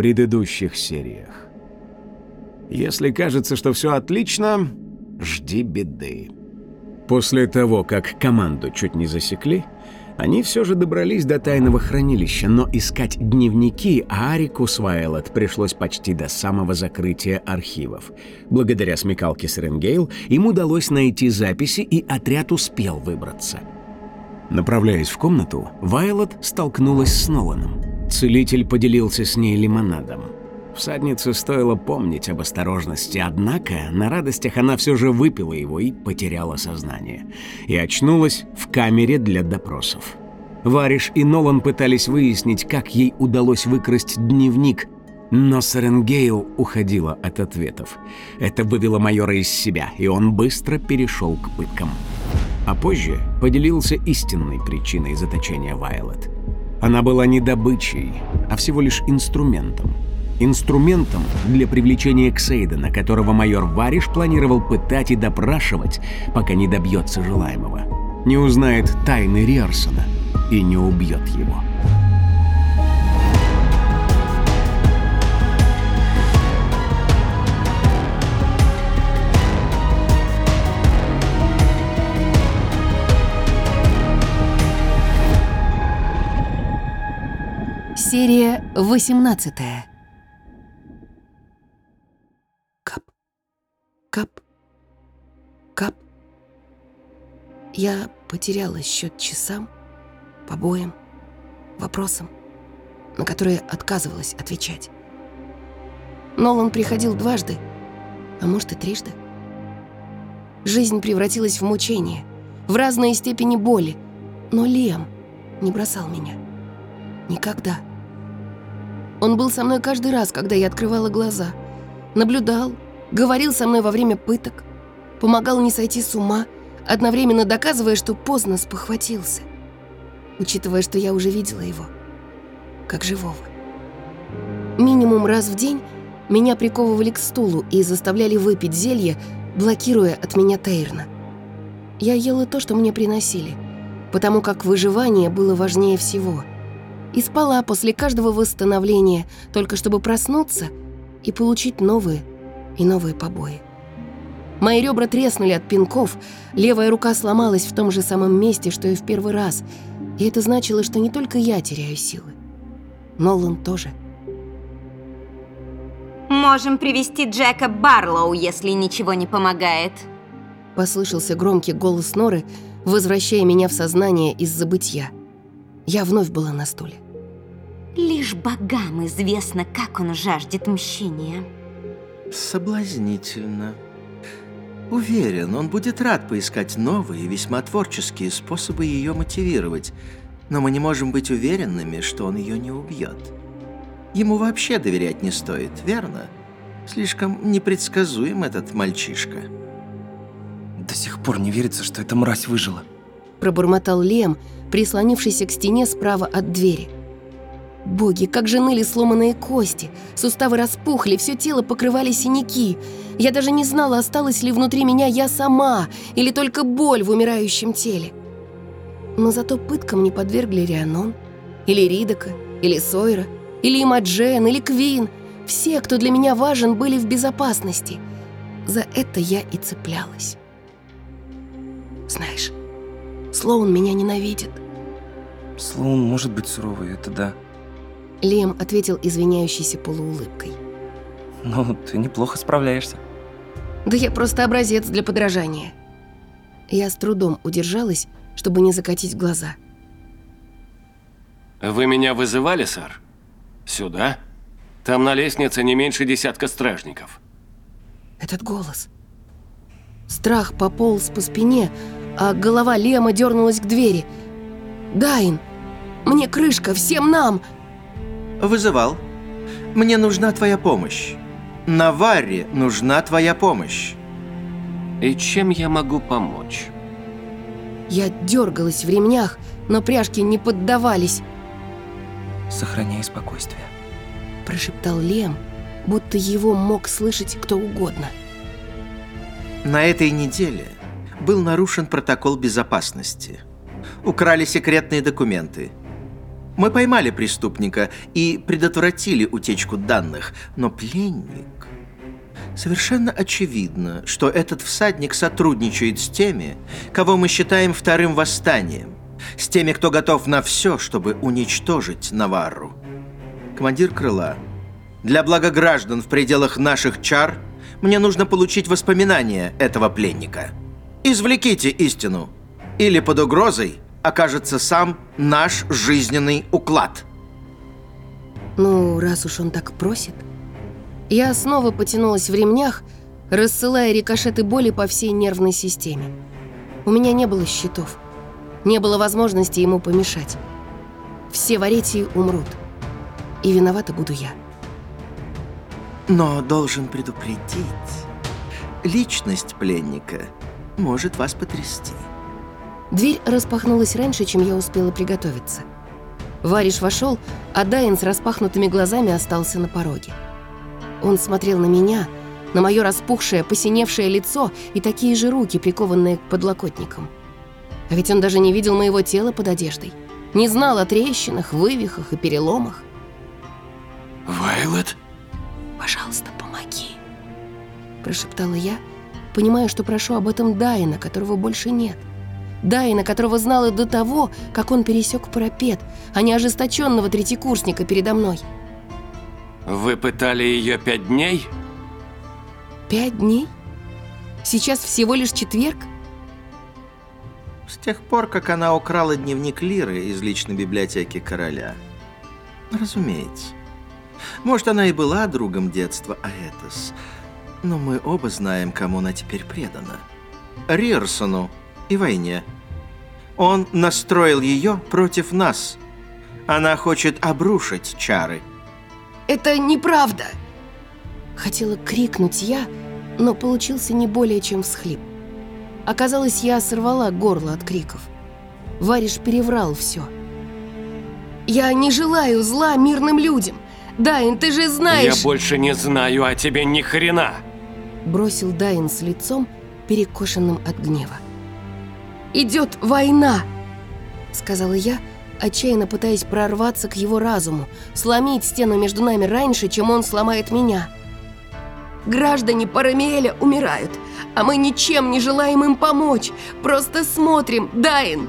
предыдущих сериях Если кажется, что все отлично, жди беды. После того, как команду чуть не засекли, они все же добрались до тайного хранилища, но искать дневники Арику с Вайлот пришлось почти до самого закрытия архивов. Благодаря смекалке Серенгейл им удалось найти записи, и отряд успел выбраться. Направляясь в комнату, Вайлот столкнулась с Ноланом. Целитель поделился с ней лимонадом. Всаднице стоило помнить об осторожности, однако на радостях она все же выпила его и потеряла сознание. И очнулась в камере для допросов. Вариш и Нолан пытались выяснить, как ей удалось выкрасть дневник, но Саренгейл уходила от ответов. Это вывело майора из себя, и он быстро перешел к пыткам. А позже поделился истинной причиной заточения Вайлет. Она была не добычей, а всего лишь инструментом – инструментом для привлечения Ксейдена, которого майор Вариш планировал пытать и допрашивать, пока не добьется желаемого. Не узнает тайны Риарсона и не убьет его. Серия 18 Кап. Кап. Я потеряла счет часам, побоям, вопросам, на которые отказывалась отвечать. Нолан приходил дважды, а может и трижды. Жизнь превратилась в мучение, в разные степени боли, но Лиам не бросал меня. Никогда. Он был со мной каждый раз, когда я открывала глаза. Наблюдал, говорил со мной во время пыток, помогал не сойти с ума, одновременно доказывая, что поздно спохватился, учитывая, что я уже видела его, как живого. Минимум раз в день меня приковывали к стулу и заставляли выпить зелье, блокируя от меня Тейрна. Я ела то, что мне приносили, потому как выживание было важнее всего. И спала после каждого восстановления, только чтобы проснуться и получить новые, и новые побои. Мои ребра треснули от пинков, левая рука сломалась в том же самом месте, что и в первый раз, и это значило, что не только я теряю силы. Нолан тоже. «Можем привести Джека Барлоу, если ничего не помогает», Послышался громкий голос Норы, возвращая меня в сознание из забытья. Я вновь была на стуле. «Лишь богам известно, как он жаждет мщения». Соблазнительно. Уверен, он будет рад поискать новые, весьма творческие способы ее мотивировать, но мы не можем быть уверенными, что он ее не убьет. Ему вообще доверять не стоит, верно? Слишком непредсказуем этот мальчишка. До сих пор не верится, что эта мразь выжила. Пробормотал Лем, прислонившийся к стене справа от двери. Боги, как же ныли сломанные кости, суставы распухли, все тело покрывали синяки. Я даже не знала, осталась ли внутри меня я сама или только боль в умирающем теле. Но зато пыткам не подвергли Рианон, или Ридака, или Сойра, или Имаджен, или Квин. Все, кто для меня важен, были в безопасности. За это я и цеплялась. Знаешь, Слоун меня ненавидит. Слоун может быть суровый, это да. Лем ответил извиняющейся полуулыбкой. Ну, ты неплохо справляешься. Да я просто образец для подражания. Я с трудом удержалась, чтобы не закатить глаза. Вы меня вызывали, сэр? Сюда? Там на лестнице не меньше десятка стражников. Этот голос. Страх пополз по спине, а голова Лема дернулась к двери. «Дайн! Мне крышка! Всем нам!» Вызывал. Мне нужна твоя помощь. Наварре нужна твоя помощь. И чем я могу помочь? Я дергалась в ремнях, но пряжки не поддавались, Сохраняй спокойствие. прошептал Лем, будто его мог слышать кто угодно. На этой неделе был нарушен протокол безопасности. Украли секретные документы. Мы поймали преступника и предотвратили утечку данных, но пленник... Совершенно очевидно, что этот всадник сотрудничает с теми, кого мы считаем вторым восстанием, с теми, кто готов на все, чтобы уничтожить Наварру. Командир крыла, для блага граждан в пределах наших чар мне нужно получить воспоминания этого пленника. Извлеките истину, или под угрозой окажется сам наш жизненный уклад. Ну, раз уж он так просит. Я снова потянулась в ремнях, рассылая рикошеты боли по всей нервной системе. У меня не было щитов. Не было возможности ему помешать. Все в Аретии умрут. И виновата буду я. Но должен предупредить, личность пленника может вас потрясти. Дверь распахнулась раньше, чем я успела приготовиться. Вариш вошел, а Дайн с распахнутыми глазами остался на пороге. Он смотрел на меня, на мое распухшее, посиневшее лицо и такие же руки, прикованные к подлокотникам. А ведь он даже не видел моего тела под одеждой. Не знал о трещинах, вывихах и переломах. Вайлет? «Пожалуйста, помоги», – прошептала я, понимая, что прошу об этом Дайна, которого больше нет. Дайна, которого знала до того, как он пересек парапет, а не ожесточенного третьекурсника передо мной. Вы пытали ее пять дней? Пять дней? Сейчас всего лишь четверг? С тех пор, как она украла дневник Лиры из личной библиотеки короля. Разумеется. Может, она и была другом детства Аэтос, но мы оба знаем, кому она теперь предана. Рирсону и войне. Он настроил ее против нас. Она хочет обрушить чары. Это неправда! Хотела крикнуть я, но получился не более чем всхлип. Оказалось, я сорвала горло от криков. Вариш переврал все. Я не желаю зла мирным людям. Дайн, ты же знаешь... Я больше не знаю о тебе ни хрена. Бросил Дайн с лицом, перекошенным от гнева. «Идет война!» Сказала я, отчаянно пытаясь прорваться к его разуму, сломить стену между нами раньше, чем он сломает меня. Граждане Парамиэля умирают, а мы ничем не желаем им помочь. Просто смотрим, Дайн.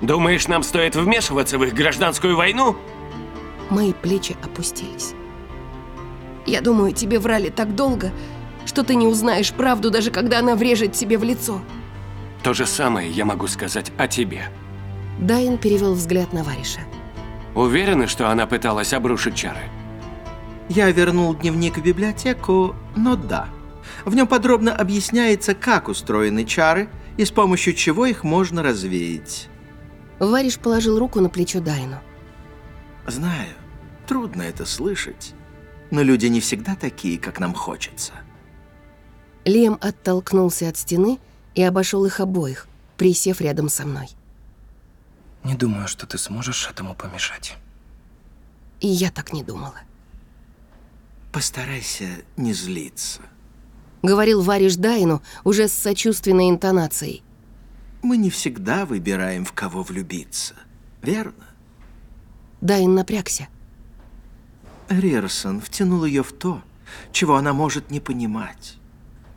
Думаешь, нам стоит вмешиваться в их гражданскую войну? Мои плечи опустились. Я думаю, тебе врали так долго, что ты не узнаешь правду, даже когда она врежет тебе в лицо. То же самое я могу сказать о тебе. Дайн перевел взгляд на Вариша. Уверены, что она пыталась обрушить чары? Я вернул дневник в библиотеку, но да. В нем подробно объясняется, как устроены чары и с помощью чего их можно развеять. Вариш положил руку на плечо Дайну. Знаю, трудно это слышать, но люди не всегда такие, как нам хочется. Лем оттолкнулся от стены и обошел их обоих, присев рядом со мной. Не думаю, что ты сможешь этому помешать. И я так не думала. Постарайся не злиться. Говорил Вариш Дайну уже с сочувственной интонацией. Мы не всегда выбираем, в кого влюбиться, верно? Дайн напрягся. Рерсон втянул ее в то, чего она может не понимать.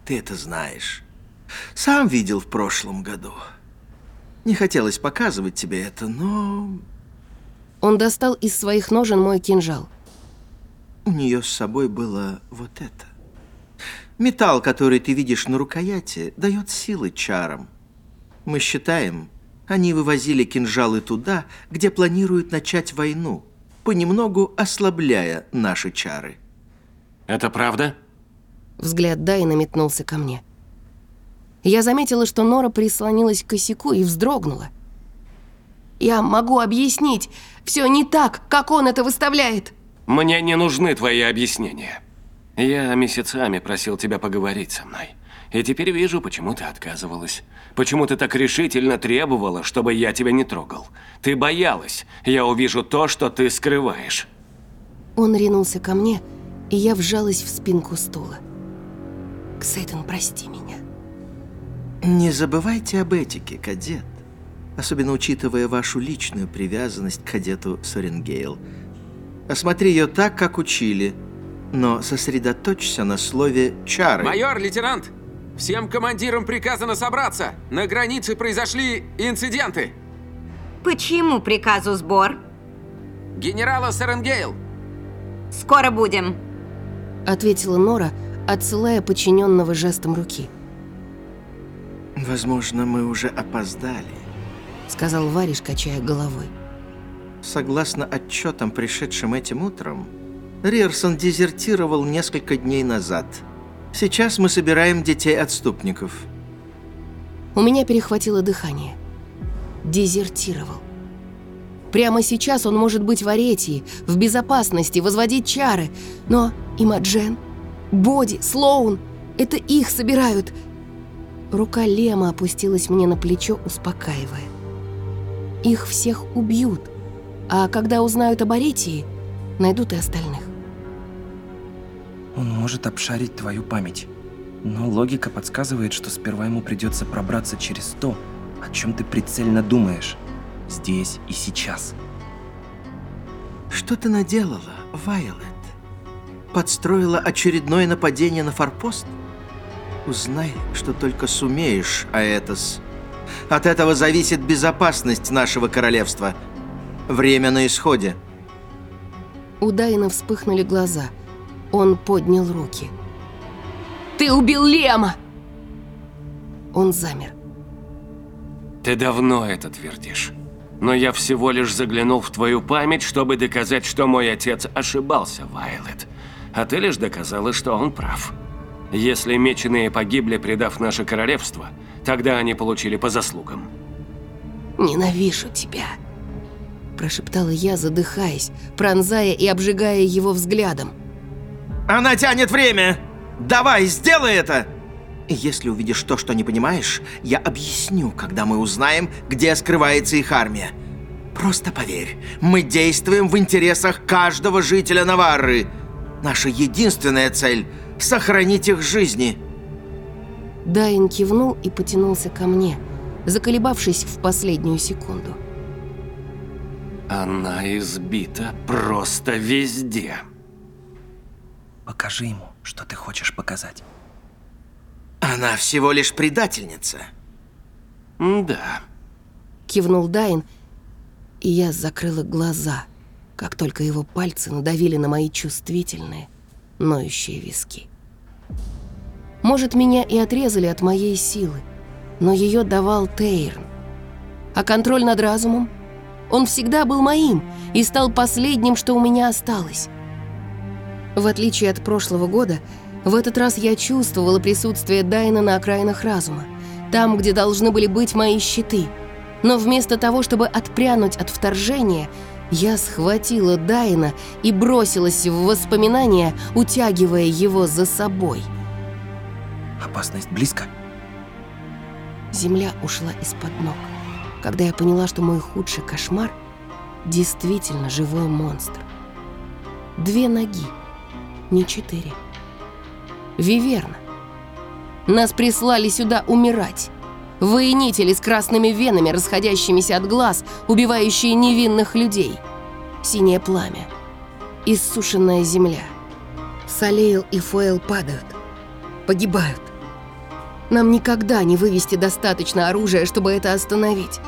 Ты это знаешь. Сам видел в прошлом году. Не хотелось показывать тебе это, но Он достал из своих ножен мой кинжал. у нее с собой было вот это. Металл, который ты видишь на рукояти, дает силы чарам. Мы считаем, они вывозили кинжалы туда, где планируют начать войну, понемногу ослабляя наши чары. Это правда? Взгляд Дайна метнулся ко мне. Я заметила, что Нора прислонилась к косяку и вздрогнула. «Я могу объяснить. Все не так, как он это выставляет». Мне не нужны твои объяснения. Я месяцами просил тебя поговорить со мной. И теперь вижу, почему ты отказывалась. Почему ты так решительно требовала, чтобы я тебя не трогал. Ты боялась. Я увижу то, что ты скрываешь. Он ринулся ко мне, и я вжалась в спинку стула. Ксейтон, прости меня. Не забывайте об этике, кадет. Особенно учитывая вашу личную привязанность к кадету Соренгейл. Осмотри ее так, как учили, но сосредоточься на слове «чары». Майор, лейтенант! Всем командирам приказано собраться! На границе произошли инциденты! Почему приказу сбор? Генерала Саренгейл! Скоро будем. Ответила Нора, отсылая подчиненного жестом руки. Возможно, мы уже опоздали. Сказал Вариш, качая головой. Согласно отчетам, пришедшим этим утром, Риерсон дезертировал несколько дней назад. Сейчас мы собираем детей-отступников. У меня перехватило дыхание. Дезертировал. Прямо сейчас он может быть в Аретии, в безопасности, возводить чары. Но Имаджен, Боди, Слоун — это их собирают. Рука Лема опустилась мне на плечо, успокаивая. Их всех убьют. А когда узнают об Аретии, найдут и остальных. Он может обшарить твою память. Но логика подсказывает, что сперва ему придется пробраться через то, о чем ты прицельно думаешь. Здесь и сейчас. Что ты наделала, Вайолет? Подстроила очередное нападение на форпост? Узнай, что только сумеешь, Аэтос. От этого зависит безопасность нашего королевства. Время на исходе. У Дайна вспыхнули глаза. Он поднял руки. «Ты убил Лема!» Он замер. Ты давно это твердишь. Но я всего лишь заглянул в твою память, чтобы доказать, что мой отец ошибался, Вайлет. А ты лишь доказала, что он прав. Если меченые погибли, предав наше королевство, тогда они получили по заслугам. «Ненавижу тебя», – прошептала я, задыхаясь, пронзая и обжигая его взглядом. Она тянет время! Давай, сделай это! Если увидишь то, что не понимаешь, я объясню, когда мы узнаем, где скрывается их армия. Просто поверь, мы действуем в интересах каждого жителя Наварры. Наша единственная цель — сохранить их жизни. Дайн кивнул и потянулся ко мне, заколебавшись в последнюю секунду. Она избита просто везде. Покажи ему, что ты хочешь показать. Она всего лишь предательница. Да. Кивнул Дайн, и я закрыла глаза, как только его пальцы надавили на мои чувствительные, ноющие виски. Может, меня и отрезали от моей силы, но ее давал Тейрн. А контроль над разумом? Он всегда был моим и стал последним, что у меня осталось. В отличие от прошлого года, в этот раз я чувствовала присутствие Дайна на окраинах разума, там, где должны были быть мои щиты. Но вместо того, чтобы отпрянуть от вторжения, я схватила Дайна и бросилась в воспоминания, утягивая его за собой. Опасность близко. Земля ушла из-под ног, когда я поняла, что мой худший кошмар действительно живой монстр. Две ноги, не четыре. Виверна. Нас прислали сюда умирать. Воинители с красными венами, расходящимися от глаз, убивающие невинных людей. Синее пламя. Иссушенная земля. Салейл и Фуэл падают. Погибают. Нам никогда не вывести достаточно оружия, чтобы это остановить.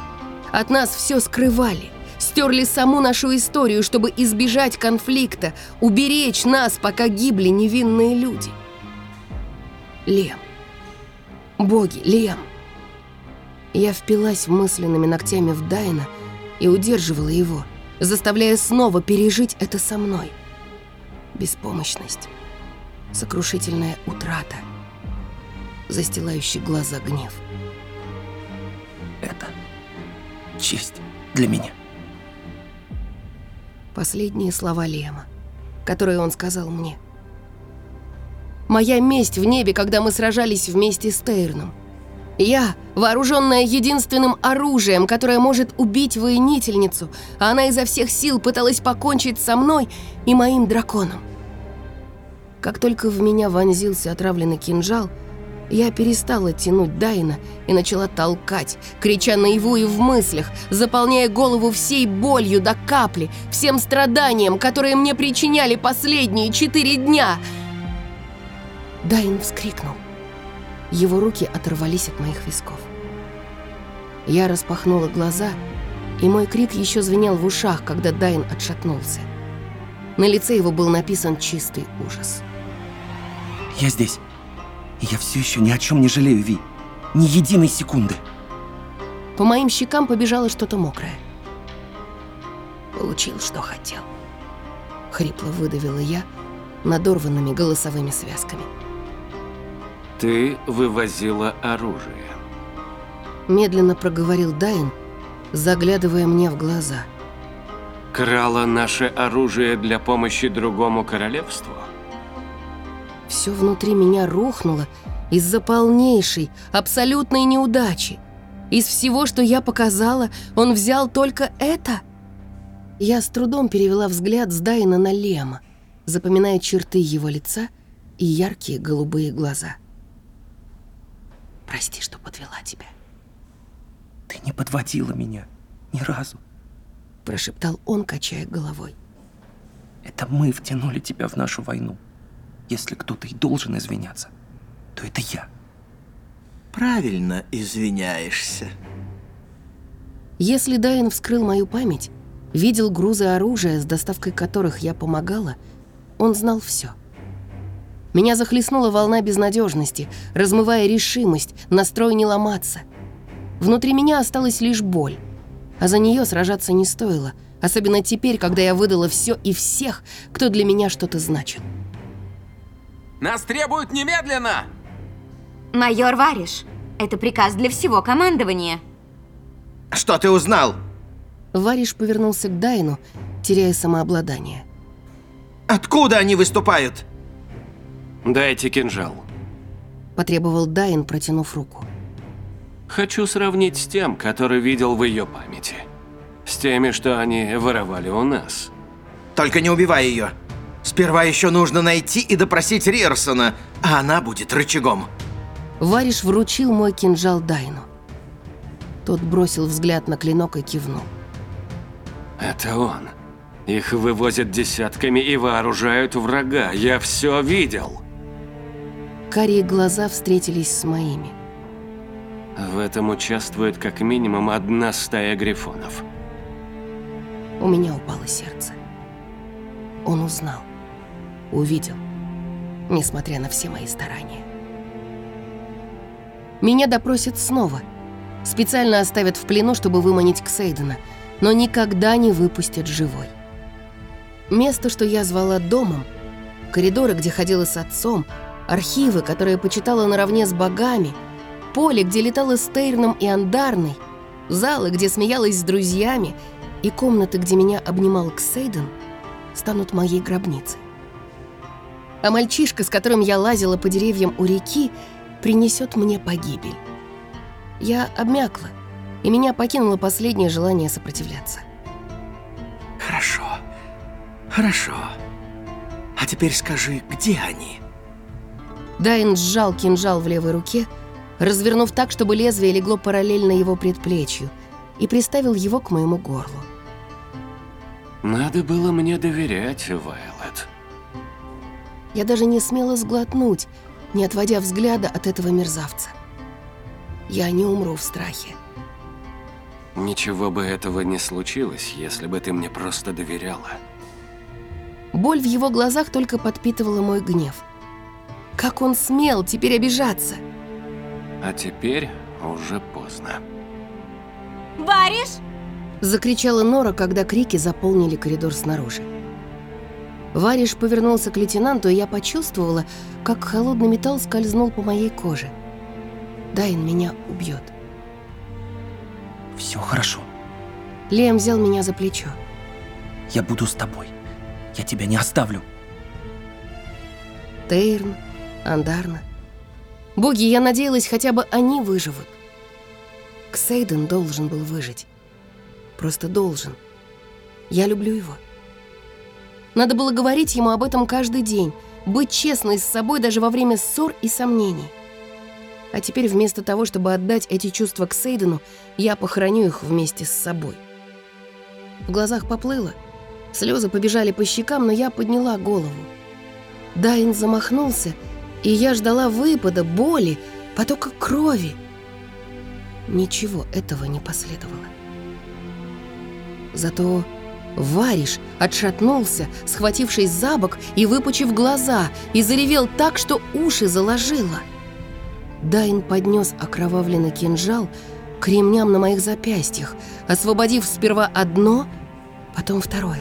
От нас все скрывали. Стерли саму нашу историю, чтобы избежать конфликта, уберечь нас, пока гибли невинные люди. Лем. Боги, Лем. Я впилась мысленными ногтями в Дайна и удерживала его, заставляя снова пережить это со мной. Беспомощность. Сокрушительная утрата. Застилающий глаза гнев. Это честь для меня. Последние слова Лема. которые он сказал мне. Моя месть в небе, когда мы сражались вместе с Тейрном. Я, вооруженная единственным оружием, которое может убить воинительницу, а она изо всех сил пыталась покончить со мной и моим драконом. Как только в меня вонзился отравленный кинжал, я перестала тянуть Дайна и начала толкать, крича наяву и в мыслях, заполняя голову всей болью до капли, всем страданием, которые мне причиняли последние четыре дня. Дайн вскрикнул. Его руки оторвались от моих висков. Я распахнула глаза, и мой крик еще звенел в ушах, когда Дайн отшатнулся. На лице его был написан чистый ужас. Я здесь. И я все еще ни о чем не жалею, Ви. Ни единой секунды. По моим щекам побежало что-то мокрое. Получил, что хотел. Хрипло выдавила я надорванными голосовыми связками. Ты вывозила оружие. Медленно проговорил Дайн, заглядывая мне в глаза. Крала наше оружие для помощи другому королевству? Все внутри меня рухнуло из-за полнейшей, абсолютной неудачи. Из всего, что я показала, он взял только это? Я с трудом перевела взгляд с Дайна на Лема, запоминая черты его лица и яркие голубые глаза. Прости, что подвела тебя. Ты не подводила меня. Ни разу. Прошептал он, качая головой. Это мы втянули тебя в нашу войну. Если кто-то и должен извиняться, то это я. Правильно извиняешься. Если Дайн вскрыл мою память, видел грузы оружия, с доставкой которых я помогала, он знал все. Меня захлестнула волна безнадежности, размывая решимость, настрой не ломаться. Внутри меня осталась лишь боль, а за нее сражаться не стоило, особенно теперь, когда я выдала все и всех, кто для меня что-то значит. Нас требуют немедленно! Майор Вариш, это приказ для всего командования. Что ты узнал? Вариш повернулся к Дайну, теряя самообладание. Откуда они выступают? Дайте кинжал. Потребовал Дайн, протянув руку. Хочу сравнить с тем, который видел в ее памяти. С теми, что они воровали у нас. Только не убивай ее. Сперва еще нужно найти и допросить Рирсона, а она будет рычагом. Вариш вручил мой кинжал Дайну. Тот бросил взгляд на клинок и кивнул. Это он. Их вывозят десятками и вооружают врага. Я все видел. Карие глаза встретились с моими. В этом участвует как минимум одна стая грифонов. У меня упало сердце. Он узнал, увидел, несмотря на все мои старания. Меня допросят снова. Специально оставят в плену, чтобы выманить к Сейдена, но никогда не выпустят живой. Место, что я звала домом, коридоры, где ходила с отцом, архивы, которые почитала наравне с богами, поле, где летала с Тейрном и Андарной, залы, где смеялась с друзьями, и комнаты, где меня обнимал Ксейден, станут моей гробницей. А мальчишка, с которым я лазила по деревьям у реки, принесет мне погибель. Я обмякла, и меня покинуло последнее желание сопротивляться. Хорошо. Хорошо. А теперь скажи, где они? Дайн сжал кинжал в левой руке, развернув так, чтобы лезвие легло параллельно его предплечью, и приставил его к моему горлу. Надо было мне доверять, Вайлет. Я даже не смела сглотнуть, не отводя взгляда от этого мерзавца. Я не умру в страхе. Ничего бы этого не случилось, если бы ты мне просто доверяла. Боль в его глазах только подпитывала мой гнев. Как он смел теперь обижаться? А теперь уже поздно. Вариш? Закричала Нора, когда крики заполнили коридор снаружи. Вариш повернулся к лейтенанту, и я почувствовала, как холодный металл скользнул по моей коже. Дайн меня убьет. Все хорошо. Лем взял меня за плечо. Я буду с тобой. Я тебя не оставлю. Тейрн, Андарна. Боги, я надеялась, хотя бы они выживут. Ксейден должен был выжить. Просто должен. Я люблю его. Надо было говорить ему об этом каждый день, быть честной с собой даже во время ссор и сомнений. А теперь вместо того, чтобы отдать эти чувства к Сейдену, я похороню их вместе с собой. В глазах поплыло. Слезы побежали по щекам, но я подняла голову. Дайн замахнулся, и я ждала выпада, боли, потока крови. Ничего этого не последовало. Зато Вариш отшатнулся, схватившись за бок и выпучив глаза, и заревел так, что уши заложило. Дайн поднес окровавленный кинжал к ремням на моих запястьях, освободив сперва одно, потом второе.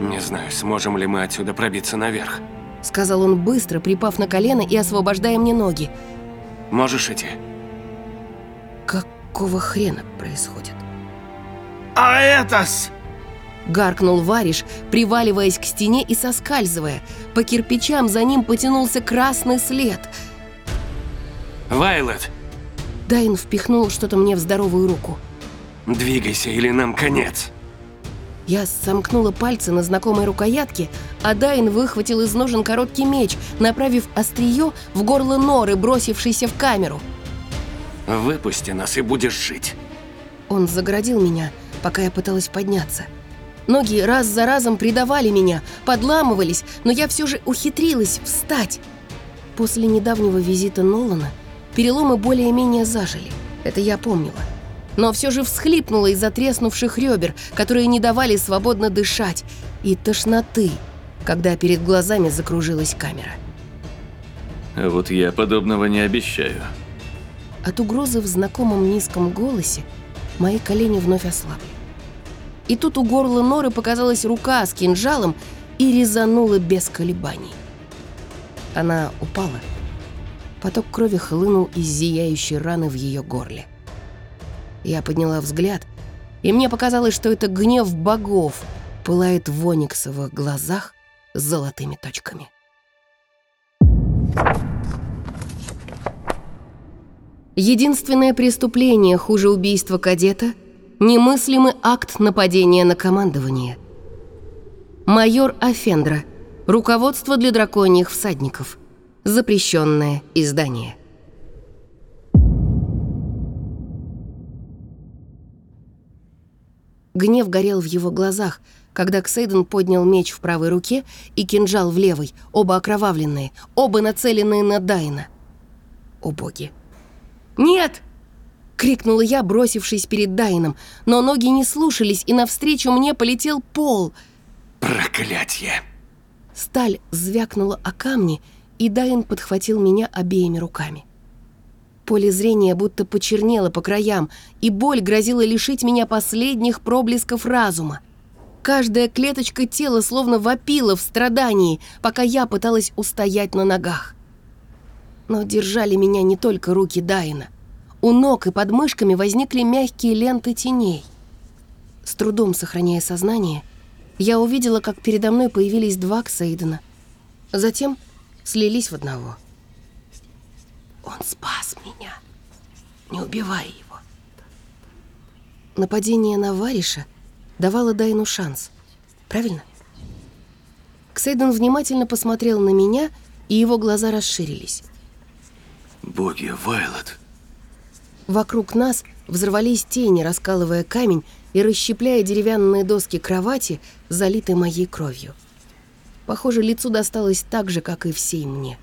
Не знаю, сможем ли мы отсюда пробиться наверх. Сказал он быстро, припав на колено и освобождая мне ноги. Можешь идти? Какого хрена происходит? А это-с! Гаркнул Вариш, приваливаясь к стене и соскальзывая. По кирпичам за ним потянулся красный след. Вайлет, Дайн впихнул что-то мне в здоровую руку. двигайся, или нам конец. Я сомкнула пальцы на знакомой рукоятке, а Дайн выхватил из ножен короткий меч, направив острие в горло норы, бросившейся в камеру. Выпусти нас, и будешь жить. Он загородил меня, пока я пыталась подняться. Ноги раз за разом предавали меня, подламывались, но я все же ухитрилась встать. После недавнего визита Нолана переломы более-менее зажили. Это я помнила. Но все же всхлипнула из-за треснувших ребер, которые не давали свободно дышать, и тошноты, когда перед глазами закружилась камера. А вот я подобного не обещаю. От угрозы в знакомом низком голосе мои колени вновь ослабли. И тут у горла Норы показалась рука с кинжалом и резанула без колебаний. Она упала. Поток крови хлынул из зияющей раны в ее горле. Я подняла взгляд, и мне показалось, что это гнев богов пылает в ониксовых глазах с золотыми точками. Единственное преступление хуже убийства кадета – немыслимый акт нападения на командование. Майор Афендра. Руководство для драконьих всадников. Запрещенное издание. Гнев горел в его глазах, когда Ксейден поднял меч в правой руке и кинжал в левой, оба окровавленные, оба нацеленные на Дайна. О боги! «Нет!» — крикнула я, бросившись перед Дайном, но ноги не слушались, и навстречу мне полетел пол. Проклятье. Сталь звякнула о камни, и Дайн подхватил меня обеими руками. Поле зрения будто почернело по краям, и боль грозила лишить меня последних проблесков разума. Каждая клеточка тела словно вопила в страдании, пока я пыталась устоять на ногах. Но держали меня не только руки Дайна. У ног и под мышками возникли мягкие ленты теней. С трудом сохраняя сознание, я увидела, как передо мной появились два Ксейдена. Затем слились в одного. Он спас меня. Не убивай его. Нападение на Вариша давало Дайну шанс. Правильно? Ксейден внимательно посмотрел на меня, и его глаза расширились. Боги, Вайлот. Вокруг нас взорвались тени, раскалывая камень и расщепляя деревянные доски кровати, залитой моей кровью. Похоже, лицу досталось так же, как и всей мне.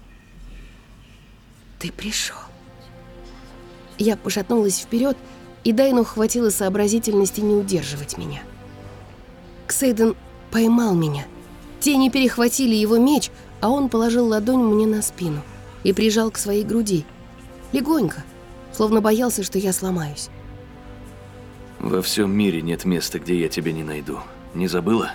«Ты пришел». Я пошатнулась вперед, и Дайну хватило сообразительности не удерживать меня. Ксейден поймал меня. Тени перехватили его меч, а он положил ладонь мне на спину и прижал к своей груди. Легонько, словно боялся, что я сломаюсь. Во всем мире нет места, где я тебя не найду. Не забыла?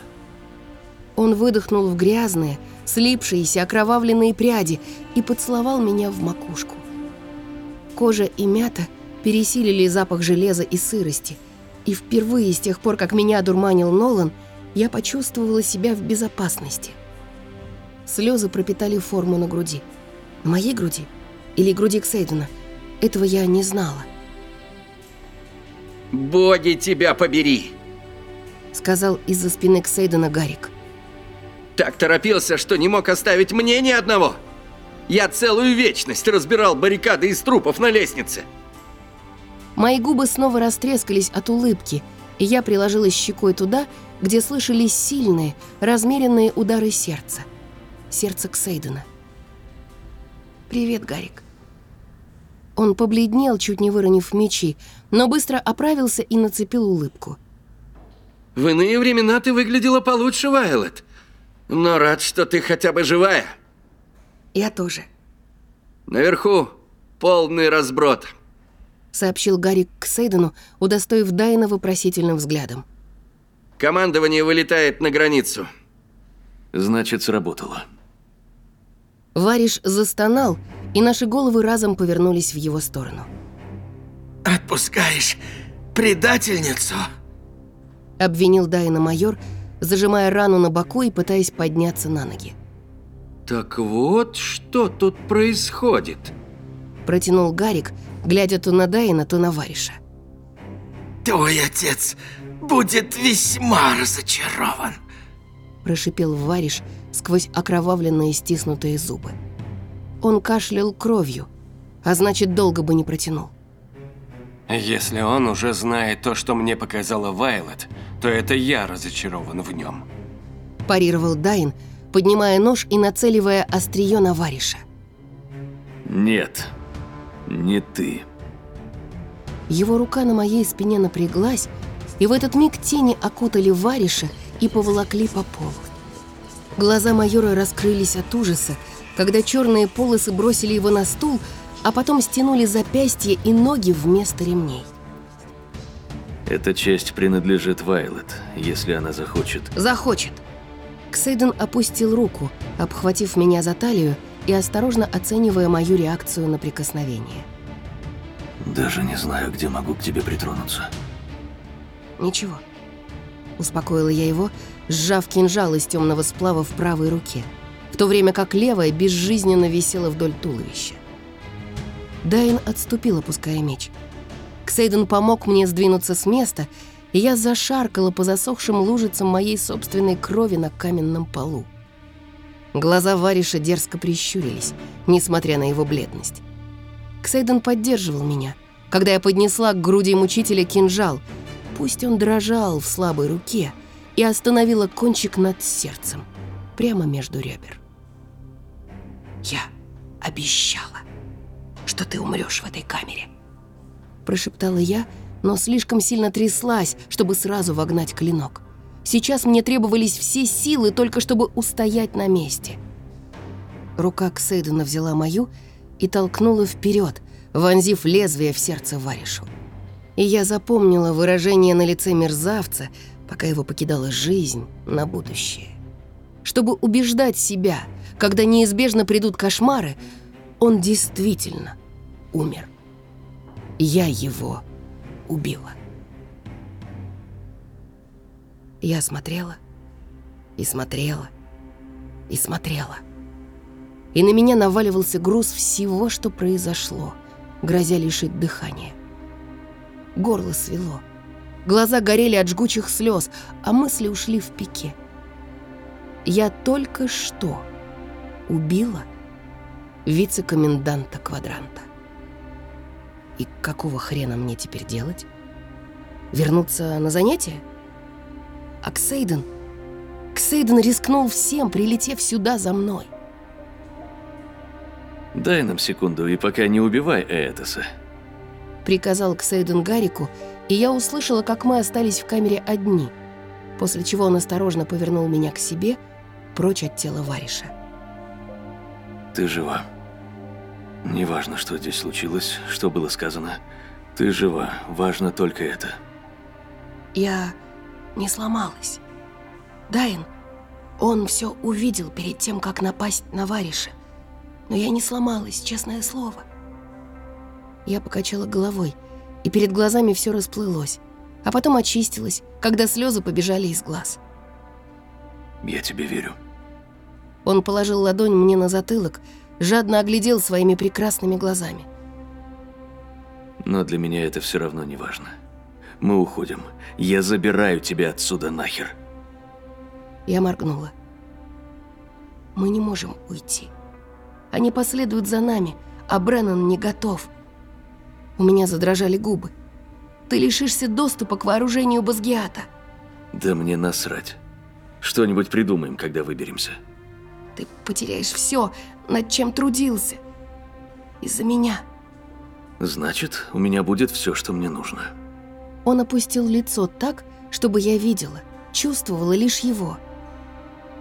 Он выдохнул в грязные, слипшиеся, окровавленные пряди и поцеловал меня в макушку. Кожа и мята пересилили запах железа и сырости, и впервые с тех пор, как меня одурманил Нолан, я почувствовала себя в безопасности. Слезы пропитали форму на груди. На моей груди? Или груди Ксейдена? Этого я не знала. «Боги тебя побери!» Сказал из-за спины Ксейдена Гарик. Так торопился, что не мог оставить мне ни одного. Я целую вечность разбирал баррикады из трупов на лестнице. Мои губы снова растрескались от улыбки, и я приложилась щекой туда, где слышались сильные, размеренные удары сердца. Сердце Ксейдена. «Привет, Гарик». Он побледнел, чуть не выронив мечи, но быстро оправился и нацепил улыбку. В иные времена ты выглядела получше, Вайлет. Но рад, что ты хотя бы живая. «Я тоже», Наверху полный разброд. сообщил Гарик Ксейдену, удостоив Дайна вопросительным взглядом. Командование вылетает на границу. Значит, сработало. Вариш застонал, и наши головы разом повернулись в его сторону. Отпускаешь предательницу? Обвинил Дайна майор, зажимая рану на боку и пытаясь подняться на ноги. Так вот, что тут происходит. Протянул Гарик, глядя то на Дайна, то на Вариша. Твой отец будет весьма разочарован. Прошипел Вариш сквозь окровавленные стиснутые зубы. Он кашлял кровью, а значит, долго бы не протянул. Если он уже знает то, что мне показала Вайлет, то это я разочарован в нем. Парировал Дайн, поднимая нож и нацеливая острие на Вариша. Нет, не ты. Его рука на моей спине напряглась, и в этот миг тени окутали Вариша и поволокли по полу. Глаза майора раскрылись от ужаса, когда черные полосы бросили его на стул, а потом стянули запястья и ноги вместо ремней. Эта часть принадлежит Вайлет, если она захочет. Захочет. Ксейден опустил руку, обхватив меня за талию и осторожно оценивая мою реакцию на прикосновение. Даже не знаю, где могу к тебе притронуться. «Ничего», — успокоила я его, сжав кинжал из темного сплава в правой руке, в то время как левая безжизненно висела вдоль туловища. Дайн отступил, опуская меч. Ксейден помог мне сдвинуться с места, и я зашаркала по засохшим лужицам моей собственной крови на каменном полу. Глаза Вариша дерзко прищурились, несмотря на его бледность. Ксейден поддерживал меня, когда я поднесла к груди мучителя кинжал, пусть он дрожал в слабой руке, и остановила кончик над сердцем, прямо между ребер. «Я обещала, что ты умрешь в этой камере», прошептала я, но слишком сильно тряслась, чтобы сразу вогнать клинок. Сейчас мне требовались все силы, только чтобы устоять на месте. Рука Ксейдена взяла мою и толкнула вперед, вонзив лезвие в сердце Варишу. И я запомнила выражение на лице мерзавца, пока его покидала жизнь на будущее. Чтобы убеждать себя, когда неизбежно придут кошмары, он действительно умер. Я его убила. Я смотрела и смотрела и смотрела. И на меня наваливался груз всего, что произошло, грозя лишить дыхания. Горло свело. Глаза горели от жгучих слез, а мысли ушли в пике. Я только что убила вице-коменданта квадранта. И какого хрена мне теперь делать? Вернуться на занятия? А Ксейден? Ксейден рискнул всем, прилетев сюда за мной. Дай нам секунду и пока не убивай Ээтоса. Приказал Ксейден Гарику, и я услышала, как мы остались в камере одни, после чего он осторожно повернул меня к себе, прочь от тела Вариша. Ты жива. Неважно, что здесь случилось, что было сказано. Ты жива. Важно только это. Я не сломалась. Дайн, он все увидел перед тем, как напасть на Вариша. Но я не сломалась, честное слово. Я покачала головой, и перед глазами все расплылось, а потом очистилось, когда слезы побежали из глаз. Я тебе верю. Он положил ладонь мне на затылок, жадно оглядел своими прекрасными глазами. Но для меня это все равно не важно. Мы уходим. Я забираю тебя отсюда нахер. Я моргнула. Мы не можем уйти. Они последуют за нами, а Бреннан не готов. У меня задрожали губы. Ты лишишься доступа к вооружению Базгиата. Да мне насрать. Что-нибудь придумаем, когда выберемся. Ты потеряешь все, над чем трудился. Из-за меня. Значит, у меня будет все, что мне нужно. Он опустил лицо так, чтобы я видела, чувствовала лишь его.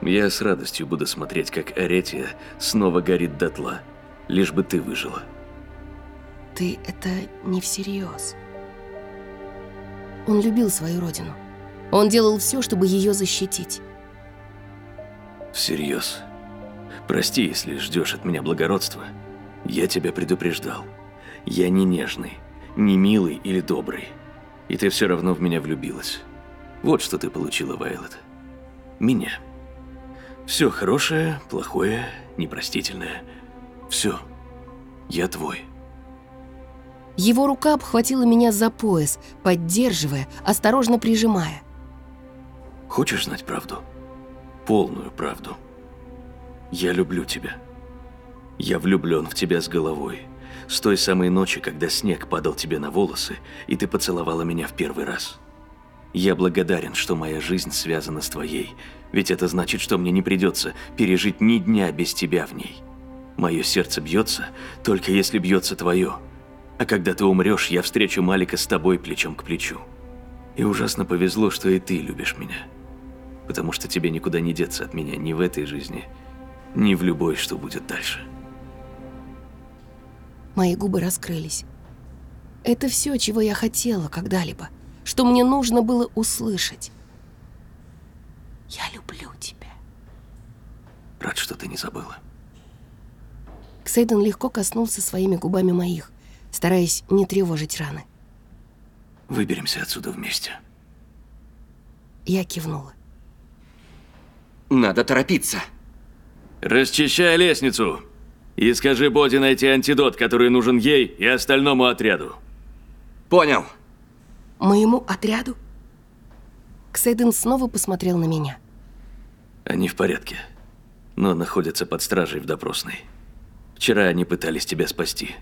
Я с радостью буду смотреть, как Аретия снова горит дотла, лишь бы ты выжила. Ты это не всерьез. Он любил свою родину. Он делал все, чтобы ее защитить. Всерьез. Прости, если ждешь от меня благородства. Я тебя предупреждал. Я не нежный, не милый или добрый. И ты все равно в меня влюбилась. Вот что ты получила, Вайлот. Меня. Все хорошее, плохое, непростительное. Все. Я твой. Его рука обхватила меня за пояс, поддерживая, осторожно прижимая. Хочешь знать правду? Полную правду. Я люблю тебя. Я влюблен в тебя с головой. С той самой ночи, когда снег падал тебе на волосы, и ты поцеловала меня в первый раз. Я благодарен, что моя жизнь связана с твоей, ведь это значит, что мне не придется пережить ни дня без тебя в ней. Мое сердце бьется, только если бьется твое. А когда ты умрешь, я встречу Малика с тобой плечом к плечу. И ужасно повезло, что и ты любишь меня. Потому что тебе никуда не деться от меня ни в этой жизни, ни в любой, что будет дальше. Мои губы раскрылись. Это все, чего я хотела когда-либо, что мне нужно было услышать. Я люблю тебя. Рад, что ты не забыла. Ксейден легко коснулся своими губами моих, стараясь не тревожить раны. Выберемся отсюда вместе. Я кивнула. Надо торопиться. Расчищай лестницу и скажи Боди найти антидот, который нужен ей и остальному отряду. Понял. Моему отряду? Ксейден снова посмотрел на меня. Они в порядке, но находятся под стражей в допросной. Вчера они пытались тебя спасти.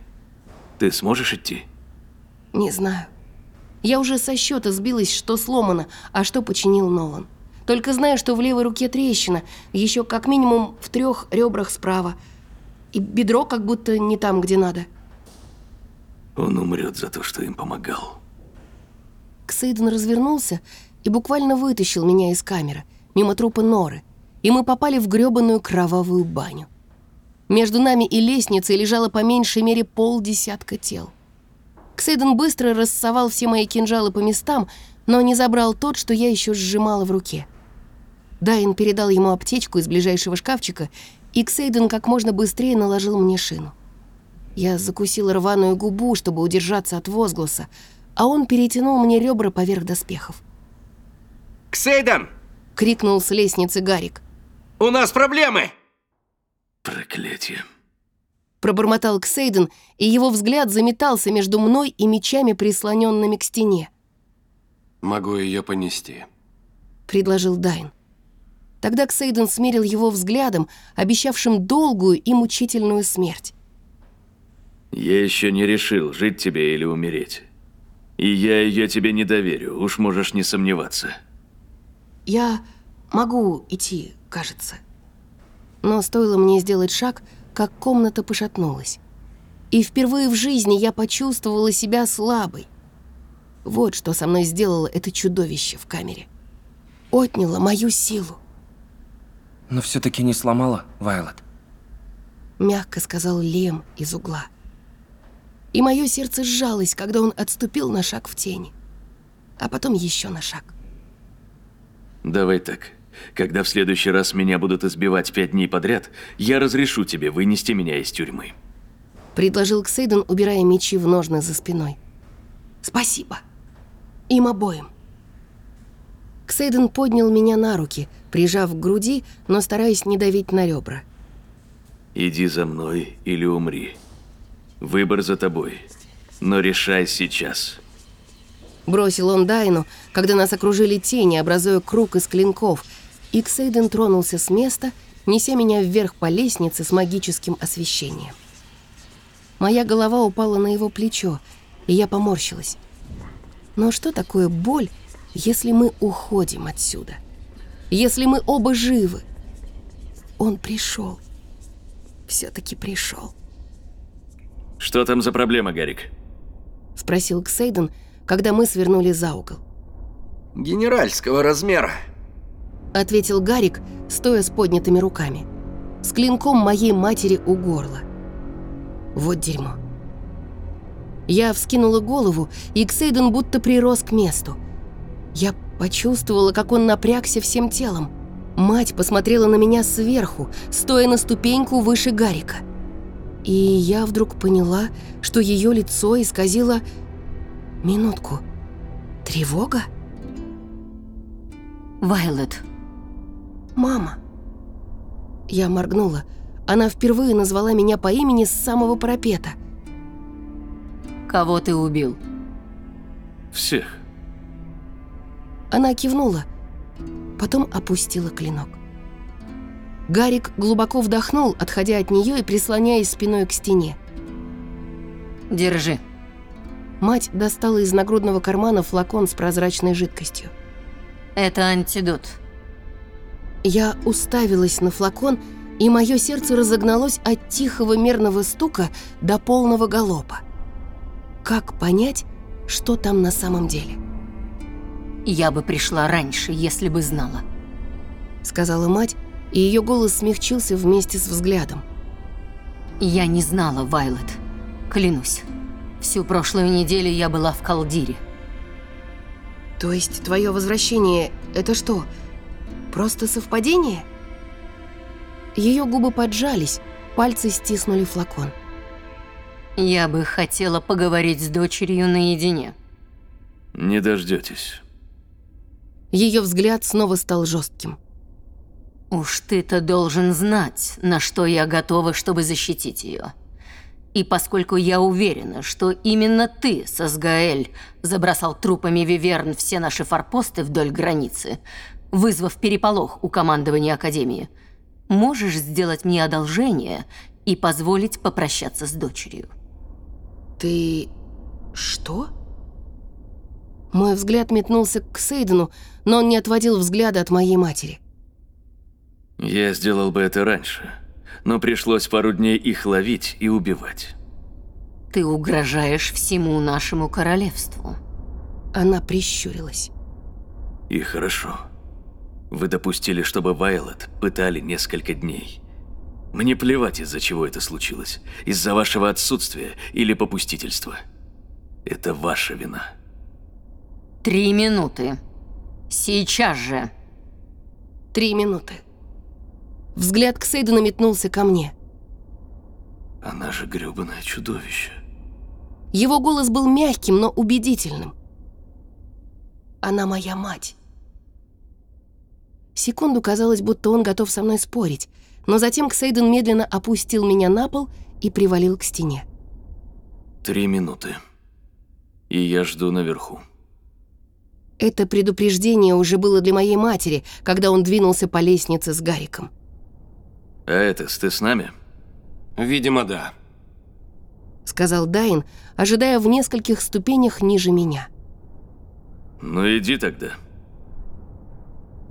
Ты сможешь идти? Не знаю. Я уже со счета сбилась, что сломано, а что починил Нолан. Только знаю, что в левой руке трещина, еще как минимум в трех ребрах справа. И бедро как будто не там, где надо. Он умрет за то, что им помогал. Ксейден развернулся и буквально вытащил меня из камеры, мимо трупа Норы, и мы попали в грёбаную кровавую баню. Между нами и лестницей лежало по меньшей мере полдесятка тел. Ксейден быстро рассовал все мои кинжалы по местам, но не забрал тот, что я еще сжимала в руке. Дайн передал ему аптечку из ближайшего шкафчика, и Ксейден как можно быстрее наложил мне шину. Я закусила рваную губу, чтобы удержаться от возгласа, а он перетянул мне ребра поверх доспехов. «Ксейден!» — крикнул с лестницы Гарик. «У нас проблемы!» Проклятие. Пробормотал Ксейден, и его взгляд заметался между мной и мечами, прислоненными к стене. Могу ее понести. Предложил Дайн. Тогда Ксейден смерил его взглядом, обещавшим долгую и мучительную смерть. Я еще не решил, жить тебе или умереть. И я ее тебе не доверю, уж можешь не сомневаться. Я могу идти, кажется. Но стоило мне сделать шаг, как комната пошатнулась. И впервые в жизни я почувствовала себя слабой. Вот что со мной сделало это чудовище в камере. Отняло мою силу. Но все-таки не сломала, Вайлот. Мягко сказал Лем из угла. И мое сердце сжалось, когда он отступил на шаг в тени. А потом еще на шаг. Давай так. Когда в следующий раз меня будут избивать пять дней подряд, я разрешу тебе вынести меня из тюрьмы. Предложил Ксейден, убирая мечи в ножны за спиной. Спасибо. Им обоим. Ксейден поднял меня на руки, прижав к груди, но стараясь не давить на ребра. Иди за мной или умри. Выбор за тобой. Но решай сейчас. Бросил он Дайну, когда нас окружили тени, образуя круг из клинков, и Ксейден тронулся с места, неся меня вверх по лестнице с магическим освещением. Моя голова упала на его плечо, и я поморщилась. Но что такое боль, если мы уходим отсюда? Если мы оба живы? Он пришел. Все-таки пришел. Что там за проблема, Гарик? Спросил Ксейден, когда мы свернули за угол. Генеральского размера. Ответил Гарик, стоя с поднятыми руками. С клинком моей матери у горла. Вот дерьмо. Я вскинула голову, и Ксейден будто прирос к месту. Я почувствовала, как он напрягся всем телом. Мать посмотрела на меня сверху, стоя на ступеньку выше Гарика. И я вдруг поняла, что ее лицо исказило... Минутку. Тревога? Вайлет, «Мама». Я моргнула. Она впервые назвала меня по имени с самого парапета. Кого ты убил? Всех. Она кивнула, потом опустила клинок. Гарик глубоко вдохнул, отходя от нее и прислоняясь спиной к стене. Держи. Мать достала из нагрудного кармана флакон с прозрачной жидкостью. Это антидот. Я уставилась на флакон, и мое сердце разогналось от тихого мерного стука до полного галопа. Как понять, что там на самом деле? Я бы пришла раньше, если бы знала. Сказала мать, и ее голос смягчился вместе с взглядом. Я не знала, Вайлет. Клянусь. Всю прошлую неделю я была в Калдире. То есть твое возвращение – это что, просто совпадение? Ее губы поджались, пальцы стиснули флакон. Я бы хотела поговорить с дочерью наедине. Не дождетесь. Ее взгляд снова стал жестким. Уж ты-то должен знать, на что я готова, чтобы защитить ее. И поскольку я уверена, что именно ты, Сазгаэль, забросал трупами Виверн все наши форпосты вдоль границы, вызвав переполох у командования Академии, можешь сделать мне одолжение и позволить попрощаться с дочерью. Ты... что? Мой взгляд метнулся к Сейдену, но он не отводил взгляда от моей матери. Я сделал бы это раньше, но пришлось пару дней их ловить и убивать. Ты угрожаешь всему нашему королевству. Она прищурилась. И хорошо. Вы допустили, чтобы Вайлот пытали несколько дней. Мне плевать, из-за чего это случилось. Из-за вашего отсутствия или попустительства. Это ваша вина. Три минуты. Сейчас же. Три минуты. Взгляд к Сейдена метнулся ко мне. Она же грёбаное чудовище. Его голос был мягким, но убедительным. Она моя мать. Секунду казалось, будто он готов со мной спорить, но затем Ксейден медленно опустил меня на пол и привалил к стене. Три минуты. И я жду наверху. Это предупреждение уже было для моей матери, когда он двинулся по лестнице с Гариком. А это, ты с нами? Видимо, да. Сказал Дайн, ожидая в нескольких ступенях ниже меня. Ну иди тогда.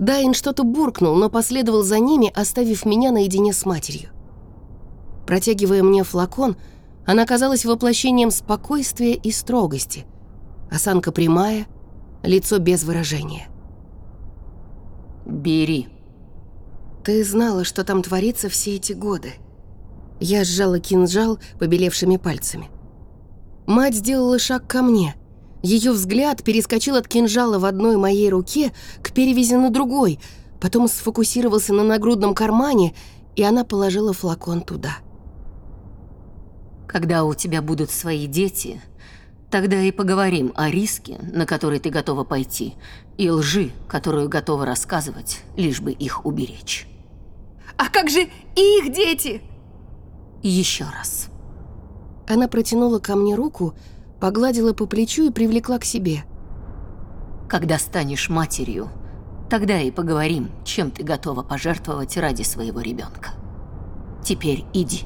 Дайн что-то буркнул, но последовал за ними, оставив меня наедине с матерью. Протягивая мне флакон, она казалась воплощением спокойствия и строгости. Осанка прямая, лицо без выражения. Бери. Ты знала, что там творится все эти годы. Я сжала кинжал побелевшими пальцами. Мать сделала шаг ко мне. Ее взгляд перескочил от кинжала в одной моей руке к перевязи на другой, потом сфокусировался на нагрудном кармане, и она положила флакон туда. Когда у тебя будут свои дети, Тогда и поговорим о риске, на который ты готова пойти, и лжи, которую готова рассказывать, лишь бы их уберечь. А как же их дети? Еще раз. Она протянула ко мне руку, погладила по плечу и привлекла к себе. Когда станешь матерью, тогда и поговорим, чем ты готова пожертвовать ради своего ребенка. Теперь иди.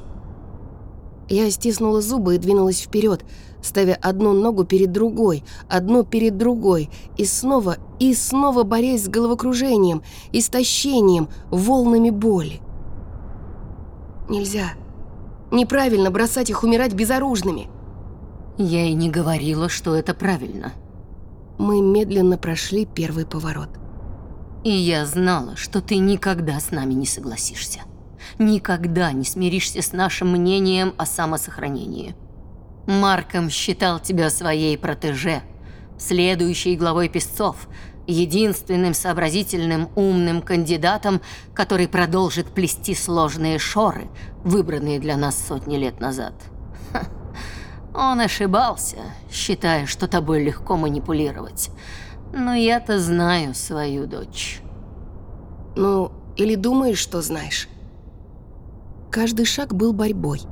Я стиснула зубы и двинулась вперед, ставя одну ногу перед другой, одну перед другой, и снова и снова борясь с головокружением, истощением, волнами боли. Нельзя. Неправильно бросать их умирать безоружными. Я и не говорила, что это правильно. Мы медленно прошли первый поворот. И я знала, что ты никогда с нами не согласишься. Никогда не смиришься с нашим мнением о самосохранении. Марком считал тебя своей протеже, следующей главой песцов, единственным сообразительным умным кандидатом, который продолжит плести сложные шоры, выбранные для нас сотни лет назад. Ха. Он ошибался, считая, что тобой легко манипулировать. Но я-то знаю свою дочь. Ну, или думаешь, что знаешь? Каждый шаг был борьбой.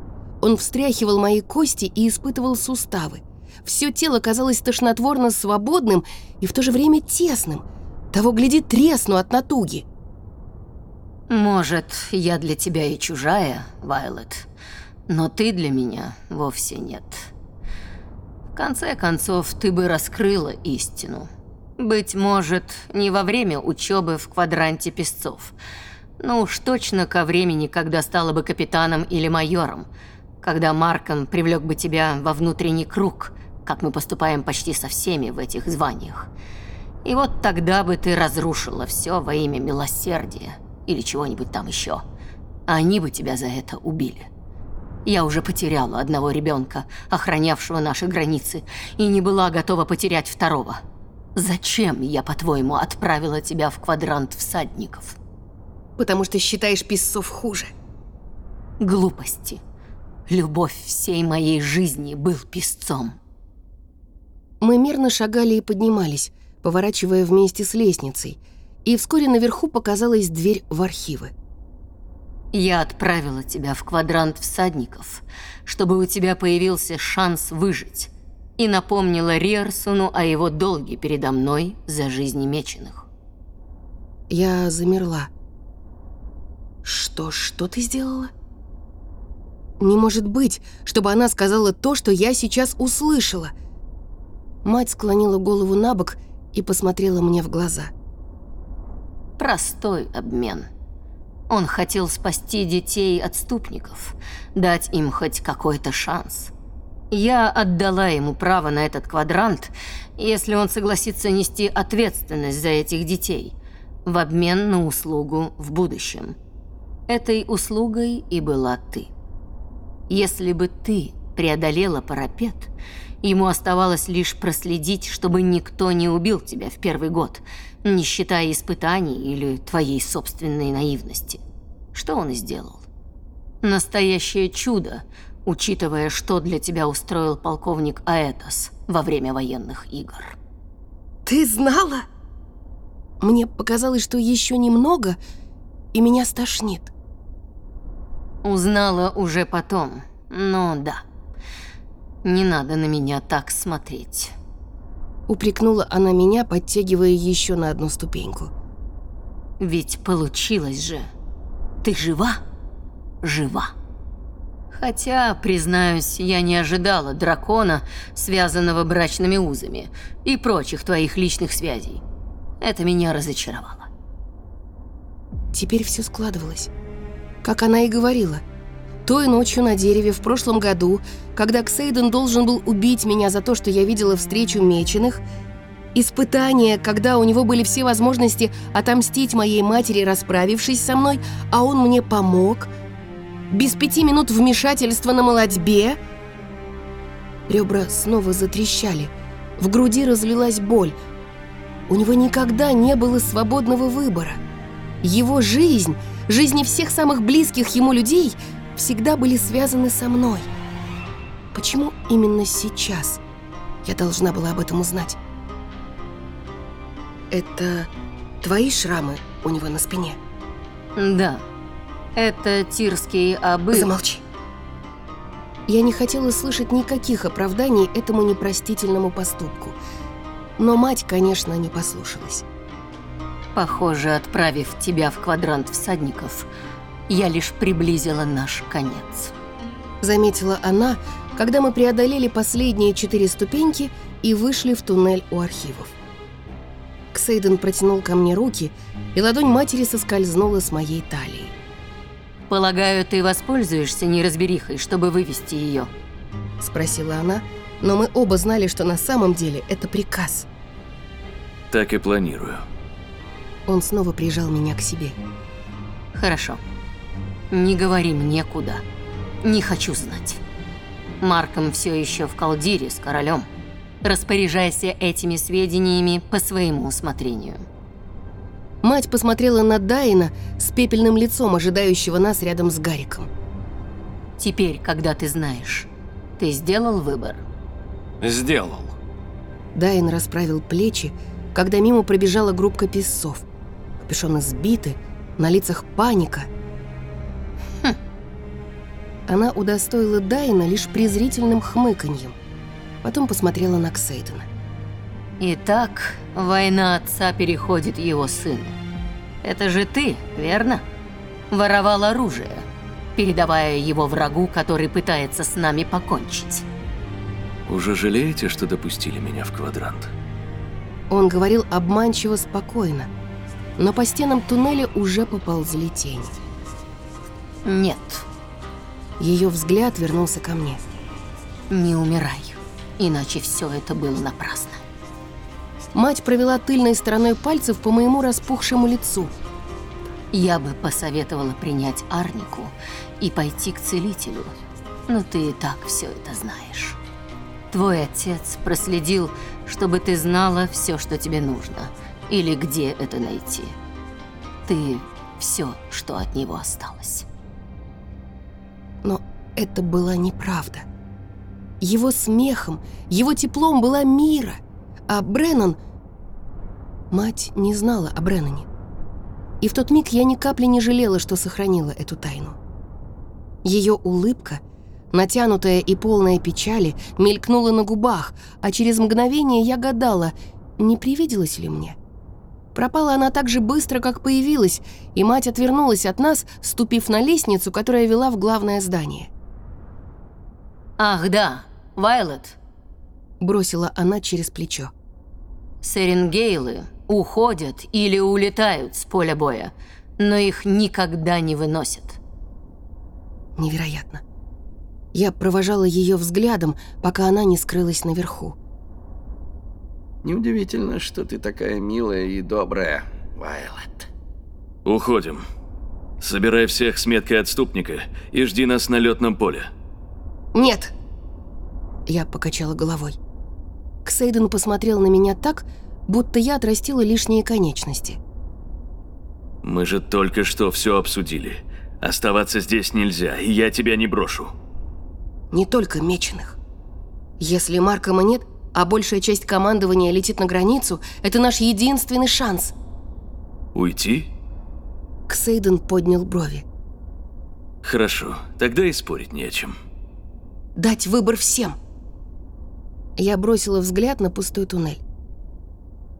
Он встряхивал мои кости и испытывал суставы. Все тело казалось тошнотворно свободным и в то же время тесным. Того гляди, тресну от натуги. Может, я для тебя и чужая, Вайлет, но ты для меня вовсе нет. Конце концов, ты бы раскрыла истину. Быть может, не во время учебы в квадранте песцов, но уж точно ко времени, когда стала бы капитаном или майором, когда Маркон привлек бы тебя во внутренний круг, как мы поступаем почти со всеми в этих званиях. И вот тогда бы ты разрушила все во имя милосердия или чего-нибудь там еще. А они бы тебя за это убили. Я уже потеряла одного ребенка, охранявшего наши границы, и не была готова потерять второго. Зачем я, по-твоему, отправила тебя в квадрант всадников? Потому что считаешь писцов хуже. Глупости. Любовь всей моей жизни был писцом. Мы мирно шагали и поднимались, поворачивая вместе с лестницей, и вскоре наверху показалась дверь в архивы. Я отправила тебя в квадрант всадников, чтобы у тебя появился шанс выжить, и напомнила Риарсону о его долге передо мной за жизни меченых. Я замерла. Что, что ты сделала? Не может быть, чтобы она сказала то, что я сейчас услышала. Мать склонила голову на бок и посмотрела мне в глаза. Простой обмен. Он хотел спасти детей отступников, дать им хоть какой-то шанс. Я отдала ему право на этот квадрант, если он согласится нести ответственность за этих детей, в обмен на услугу в будущем. Этой услугой и была ты. Если бы ты преодолела парапет, ему оставалось лишь проследить, чтобы никто не убил тебя в первый год, не считая испытаний или твоей собственной наивности. Что он и сделал. Настоящее чудо, учитывая, что для тебя устроил полковник Аэтос во время военных игр. Ты знала? Мне показалось, что еще немного, и меня стошнит. Узнала уже потом, но да. Не надо на меня так смотреть. Упрекнула она меня, подтягивая еще на одну ступеньку. Ведь получилось же. Ты жива? Жива. Хотя, признаюсь, я не ожидала дракона, связанного брачными узами, и прочих твоих личных связей. Это меня разочаровало. Теперь все складывалось. Как она и говорила. Той ночью на дереве в прошлом году, когда Ксейден должен был убить меня за то, что я видела встречу меченых, испытание, когда у него были все возможности отомстить моей матери, расправившись со мной, а он мне помог, без пяти минут вмешательства на молодьбе. Ребра снова затрещали, в груди разлилась боль. У него никогда не было свободного выбора. Его жизнь — Жизни всех самых близких ему людей всегда были связаны со мной. Почему именно сейчас? Я должна была об этом узнать. Это твои шрамы у него на спине? Да. Это тирский обы... Замолчи. Я не хотела слышать никаких оправданий этому непростительному поступку. Но мать, конечно, не послушалась. Похоже, отправив тебя в квадрант всадников, я лишь приблизила наш конец. Заметила она, когда мы преодолели последние четыре ступеньки и вышли в туннель у архивов. Ксейден протянул ко мне руки, и ладонь матери соскользнула с моей талии. «Полагаю, ты воспользуешься неразберихой, чтобы вывести ее?» Спросила она, но мы оба знали, что на самом деле это приказ. Так и планирую. Он снова прижал меня к себе. «Хорошо. Не говори мне куда. Не хочу знать. Марком все еще в Калдире с королем. Распоряжайся этими сведениями по своему усмотрению». Мать посмотрела на Дайна с пепельным лицом, ожидающего нас рядом с Гариком. «Теперь, когда ты знаешь, ты сделал выбор?» Сделал. Дайн расправил плечи, когда мимо пробежала группка песцов. Капюшоны сбиты, на лицах паника. Она удостоила Дайна лишь презрительным хмыканьем. Потом посмотрела на Ксейдена. Итак, война отца переходит его сыну. Это же ты, верно? Воровал оружие, передавая его врагу, который пытается с нами покончить. Уже жалеете, что допустили меня в квадрант? Он говорил обманчиво спокойно, но по стенам туннеля уже поползли тени. Нет, Ее взгляд вернулся ко мне. не умирай, иначе все это было напрасно. Мать провела тыльной стороной пальцев по моему распухшему лицу. Я бы посоветовала принять Арнику и пойти к целителю, но ты и так все это знаешь. Твой отец проследил, чтобы ты знала все, что тебе нужно, или где это найти. Ты все, что от него осталось. Но это была неправда. Его смехом, его теплом была мира, а Бреннан... Мать не знала о Бреннане. И в тот миг я ни капли не жалела, что сохранила эту тайну. Ее улыбка, натянутая и полная печали, мелькнула на губах, а через мгновение я гадала, не привиделась ли мне. Пропала она так же быстро, как появилась, и мать отвернулась от нас, ступив на лестницу, которая вела в главное здание. Ах да, Вайлет, Бросила она через плечо. Серенгейлы уходят или улетают с поля боя, но их никогда не выносят. Невероятно. Я провожала ее взглядом, пока она не скрылась наверху. Неудивительно, что ты такая милая и добрая, Вайлет. Уходим. Собирай всех с меткой отступника и жди нас на летном поле. «Нет!» Я покачала головой. Ксейден посмотрел на меня так, будто я отрастила лишние конечности. Мы же только что все обсудили. Оставаться здесь нельзя, и я тебя не брошу. Не только меченых. Если Маркома нет, а большая часть командования летит на границу, это наш единственный шанс. Уйти? Ксейден поднял брови. Хорошо, тогда и спорить не о чем. Дать выбор всем. Я бросила взгляд на пустой туннель.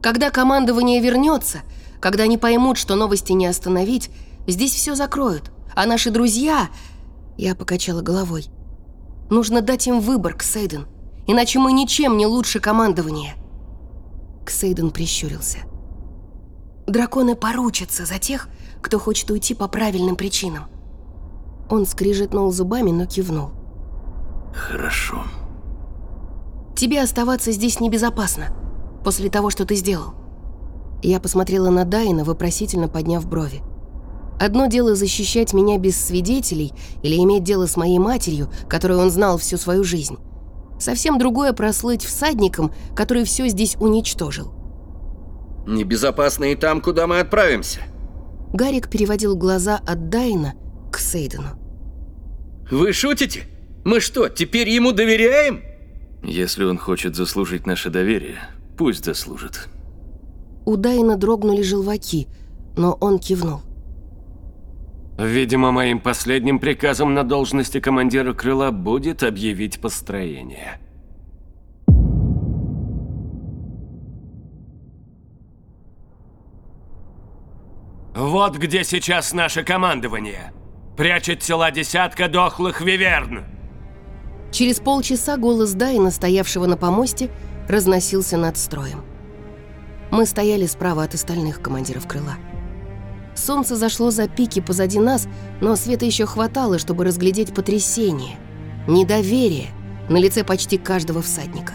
Когда командование вернется, когда они поймут, что новости не остановить, здесь все закроют. А наши друзья... Я покачала головой. Нужно дать им выбор, Ксейден. Иначе мы ничем не лучше командования. Ксейден прищурился. Драконы поручатся за тех, кто хочет уйти по правильным причинам. Он скрижетнул зубами, но кивнул. Хорошо. Тебе оставаться здесь небезопасно, после того, что ты сделал. Я посмотрела на Дайна, вопросительно подняв брови. Одно дело защищать меня без свидетелей или иметь дело с моей матерью, которую он знал всю свою жизнь. Совсем другое прослыть всадником, который все здесь уничтожил. Небезопасно и там, куда мы отправимся. Гарик переводил глаза от Дайна к Сейдену. Вы шутите? Мы что, теперь ему доверяем? Если он хочет заслужить наше доверие, пусть заслужит. У Дайна дрогнули желваки, но он кивнул. Видимо, моим последним приказом на должности командира крыла будет объявить построение. Вот где сейчас наше командование. Прячет тела десятка дохлых виверн. Через полчаса голос Дайна, стоявшего на помосте, разносился над строем. Мы стояли справа от остальных командиров крыла. Солнце зашло за пики позади нас, но света еще хватало, чтобы разглядеть потрясение, недоверие на лице почти каждого всадника.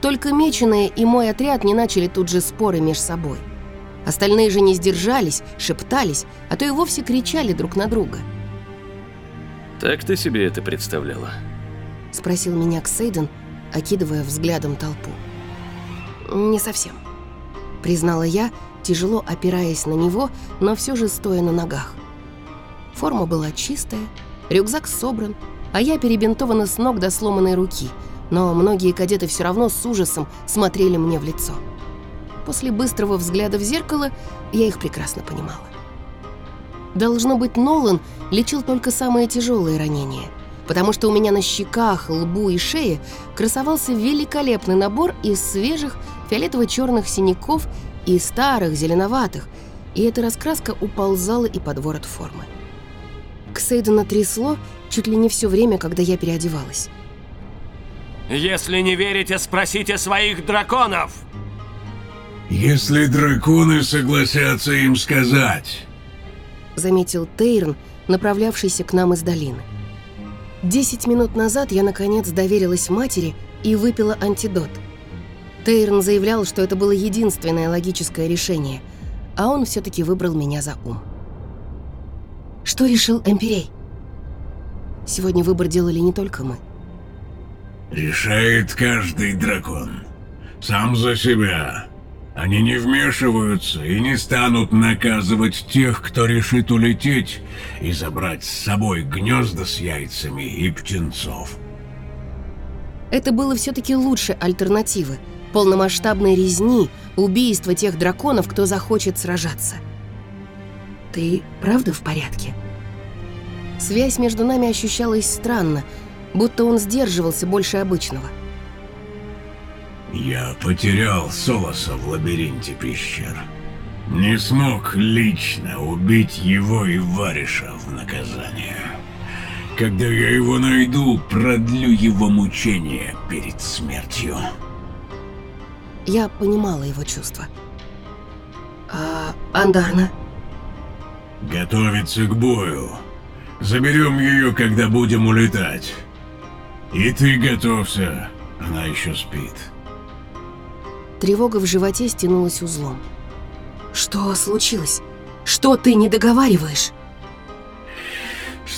Только меченые и мой отряд не начали тут же споры меж собой. Остальные же не сдержались, шептались, а то и вовсе кричали друг на друга. Так ты себе это представляла? Спросил меня Ксейден, окидывая взглядом толпу. Не совсем. Признала я, тяжело опираясь на него, но все же стоя на ногах. Форма была чистая, рюкзак собран, а я перебинтована с ног до сломанной руки, но многие кадеты все равно с ужасом смотрели мне в лицо. После быстрого взгляда в зеркало я их прекрасно понимала. Должно быть, Нолан лечил только самые тяжелые ранения, потому что у меня на щеках, лбу и шее красовался великолепный набор из свежих фиолетово-черных синяков и старых зеленоватых, и эта раскраска уползала и под ворот формы. Ксейдена трясло чуть ли не все время, когда я переодевалась. Если не верите, спросите своих драконов! Если драконы согласятся им сказать. Заметил Тейрн, направлявшийся к нам из долины. Десять минут назад я, наконец, доверилась матери и выпила антидот. Тейрн заявлял, что это было единственное логическое решение, а он все-таки выбрал меня за ум. Что решил Эмпирей? Сегодня выбор делали не только мы. Решает каждый дракон. Сам за себя. Они не вмешиваются и не станут наказывать тех, кто решит улететь и забрать с собой гнезда с яйцами и птенцов. Это было все-таки лучше альтернативы. Полномасштабной резни, убийства тех драконов, кто захочет сражаться. Ты правда в порядке? Связь между нами ощущалась странно, будто он сдерживался больше обычного. Я потерял Солоса в лабиринте пещер. Не смог лично убить его и Вариша в наказание. Когда я его найду, продлю его мучения перед смертью. Я понимала его чувства. А Андарна? Готовится к бою. Заберем ее, когда будем улетать. И ты готовься, она еще спит. Тревога в животе стянулась узлом. Что случилось? Что ты не договариваешь?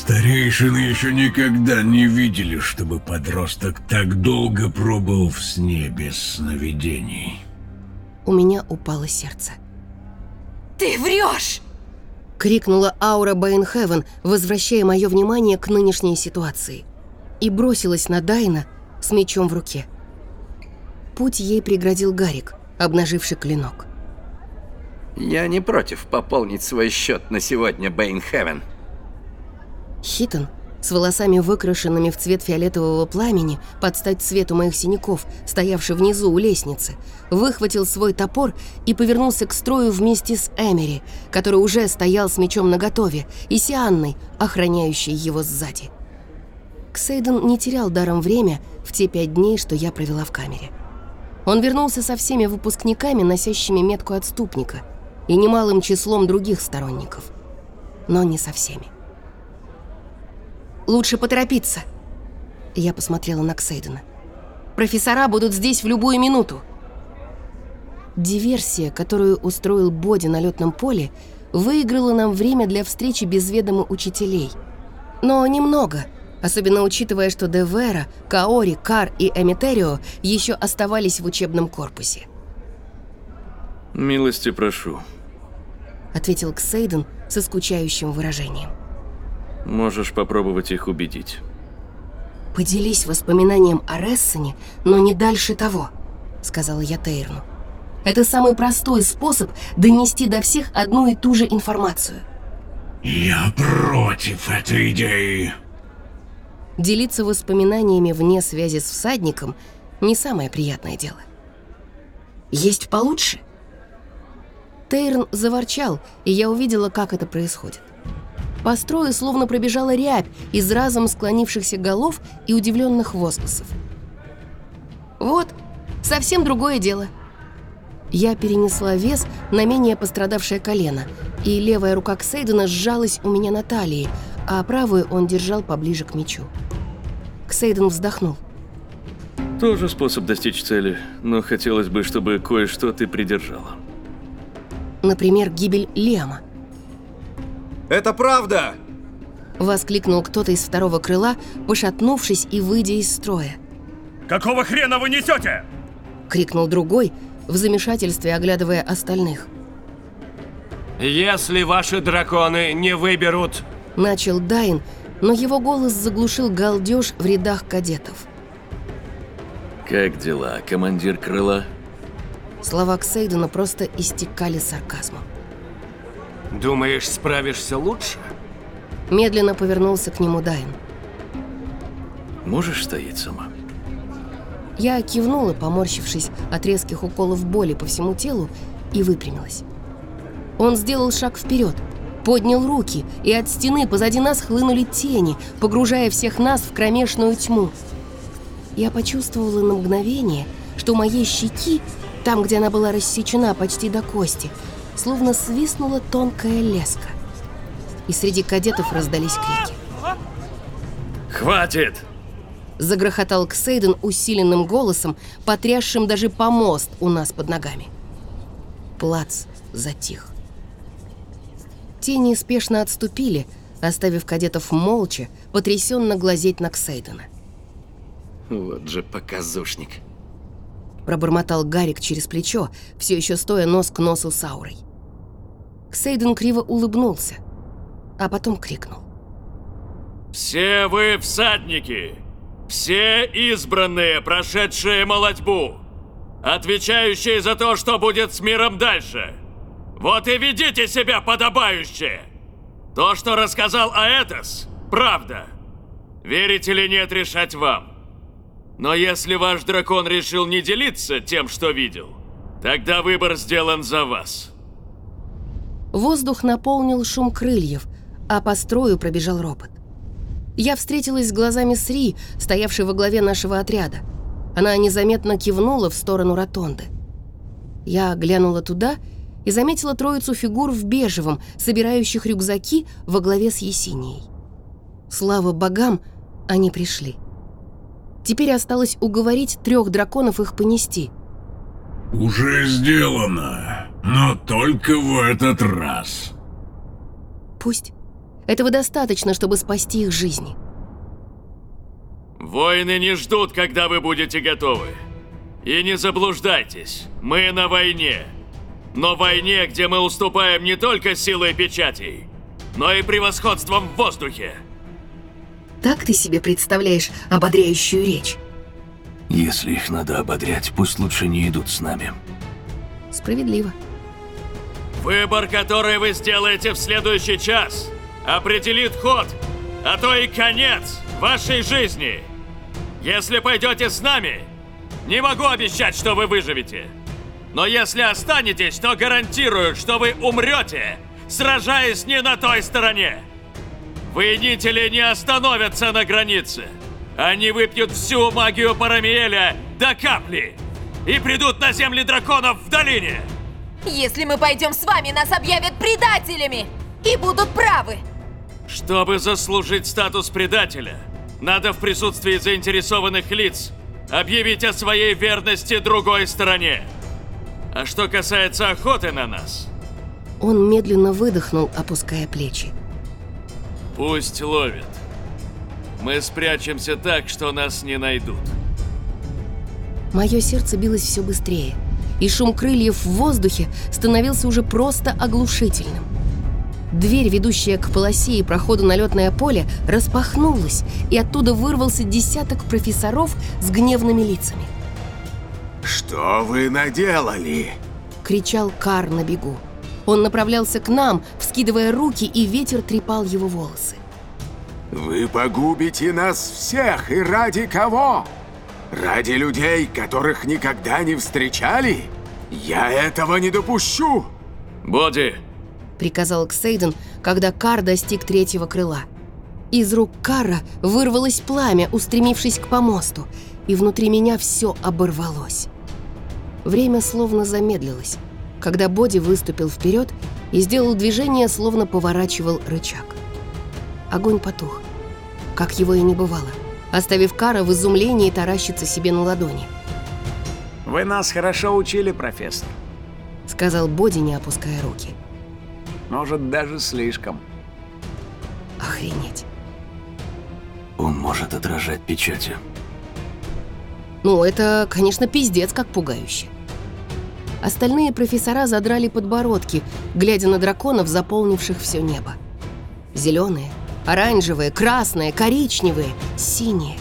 Старейшины еще никогда не видели, чтобы подросток так долго пробыл в сне без сновидений. У меня упало сердце. Ты врешь! Крикнула Аура Бэйнхевен, возвращая мое внимание к нынешней ситуации. И бросилась на Дайна с мечом в руке. Путь ей преградил Гарик, обнаживший клинок. Я не против пополнить свой счет на сегодня, Бэйнхевен. Хитон, с волосами выкрашенными в цвет фиолетового пламени, под стать цвету моих синяков, стоявший внизу у лестницы, выхватил свой топор и повернулся к строю вместе с Эмери, который уже стоял с мечом наготове, и Сианной, охраняющей его сзади. Ксейден не терял даром время в те пять дней, что я провела в камере. Он вернулся со всеми выпускниками, носящими метку отступника, и немалым числом других сторонников. Но не со всеми. Лучше поторопиться. Я посмотрела на Ксейдена. Профессора будут здесь в любую минуту. Диверсия, которую устроил Боди на летном поле, выиграла нам время для встречи без ведома учителей. Но немного, особенно учитывая, что Девера, Каори, Кар и Эмитерио еще оставались в учебном корпусе. «Милости прошу», — ответил Ксейден со скучающим выражением. Можешь попробовать их убедить. «Поделись воспоминанием о Рессоне, но не дальше того», — сказала я Тейрну. «Это самый простой способ донести до всех одну и ту же информацию». Я против этой идеи. Делиться воспоминаниями вне связи с всадником — не самое приятное дело. Есть получше? Тейрн заворчал, и я увидела, как это происходит. По строю словно пробежала рябь из разом склонившихся голов и удивленных возгласов. «Вот, совсем другое дело». Я перенесла вес на менее пострадавшее колено, и левая рука Ксейдена сжалась у меня на талии, а правую он держал поближе к мечу. Ксейден вздохнул. Тоже способ достичь цели, но хотелось бы, чтобы кое-что ты придержала. Например, гибель Лема. Это правда! Воскликнул кто-то из второго крыла, пошатнувшись и выйдя из строя. Какого хрена вы несете? Крикнул другой, в замешательстве оглядывая остальных. Если ваши драконы не выберут... Начал Дайн, но его голос заглушил галдеж в рядах кадетов. Как дела, командир крыла? Слова Ксейдена просто истекали сарказмом. Думаешь, справишься лучше? Медленно повернулся к нему Дайн. Можешь стоять сама? Я кивнула, поморщившись от резких уколов боли по всему телу, и выпрямилась. Он сделал шаг вперед, поднял руки, и от стены позади нас хлынули тени, погружая всех нас в кромешную тьму. Я почувствовала на мгновение, что моей щеки, там, где она была рассечена почти до кости, словно свистнула тонкая леска. И среди кадетов раздались крики. Хватит! Загрохотал Ксейден усиленным голосом, потрясшим даже помост у нас под ногами. Плац затих. Тени спешно отступили, оставив кадетов молча, потрясенно глазеть на Ксейдена. Вот же показушник. Пробормотал Гарик через плечо, все еще стоя нос к носу с аурой. Ксейден криво улыбнулся, а потом крикнул. «Все вы всадники! Все избранные, прошедшие молодьбу! Отвечающие за то, что будет с миром дальше! Вот и ведите себя подобающе! То, что рассказал Аэтос, правда. Верить или нет, решать вам. Но если ваш дракон решил не делиться тем, что видел, тогда выбор сделан за вас. Воздух наполнил шум крыльев, а по строю пробежал ропот. Я встретилась с глазами с Ри, стоявшей во главе нашего отряда. Она незаметно кивнула в сторону ротонды. Я глянула туда и заметила троицу фигур в бежевом, собирающих рюкзаки во главе с Есенией. Слава богам, они пришли. Теперь осталось уговорить трех драконов их понести. Уже сделано, но только в этот раз. Пусть. Этого достаточно, чтобы спасти их жизни. Воины не ждут, когда вы будете готовы. И не заблуждайтесь, мы на войне. Но войне, где мы уступаем не только силой печатей, но и превосходством в воздухе. Так ты себе представляешь ободряющую речь? Если их надо ободрять, пусть лучше не идут с нами. Справедливо. Выбор, который вы сделаете в следующий час, определит ход, а то и конец вашей жизни. Если пойдете с нами, не могу обещать, что вы выживете. Но если останетесь, то гарантирую, что вы умрете, сражаясь не на той стороне. Воинители не остановятся на границе. Они выпьют всю магию Парамиэля до капли и придут на земли драконов в долине. Если мы пойдем с вами, нас объявят предателями и будут правы. Чтобы заслужить статус предателя, надо в присутствии заинтересованных лиц объявить о своей верности другой стороне. А что касается охоты на нас... Он медленно выдохнул, опуская плечи. Пусть ловят. Мы спрячемся так, что нас не найдут. Мое сердце билось все быстрее, и шум крыльев в воздухе становился уже просто оглушительным. Дверь, ведущая к полосе и проходу на летное поле, распахнулась, и оттуда вырвался десяток профессоров с гневными лицами. «Что вы наделали?» — кричал Кар на бегу. Он направлялся к нам, вскидывая руки, и ветер трепал его волосы. «Вы погубите нас всех, и ради кого? Ради людей, которых никогда не встречали? Я этого не допущу!» «Боди!» — приказал Ксейден, когда Кар достиг третьего крыла. Из рук Кара вырвалось пламя, устремившись к помосту, и внутри меня все оборвалось. Время словно замедлилось, когда Боди выступил вперед и сделал движение, словно поворачивал рычаг. Огонь потух, как его и не бывало, оставив Кара в изумлении таращиться себе на ладони. «Вы нас хорошо учили, профессор», — сказал Боди, не опуская руки. «Может, даже слишком». Охренеть. Он может отражать печати. Ну, это, конечно, пиздец как пугающе. Остальные профессора задрали подбородки, глядя на драконов, заполнивших все небо. Зеленые, оранжевые, красные, коричневые, синие.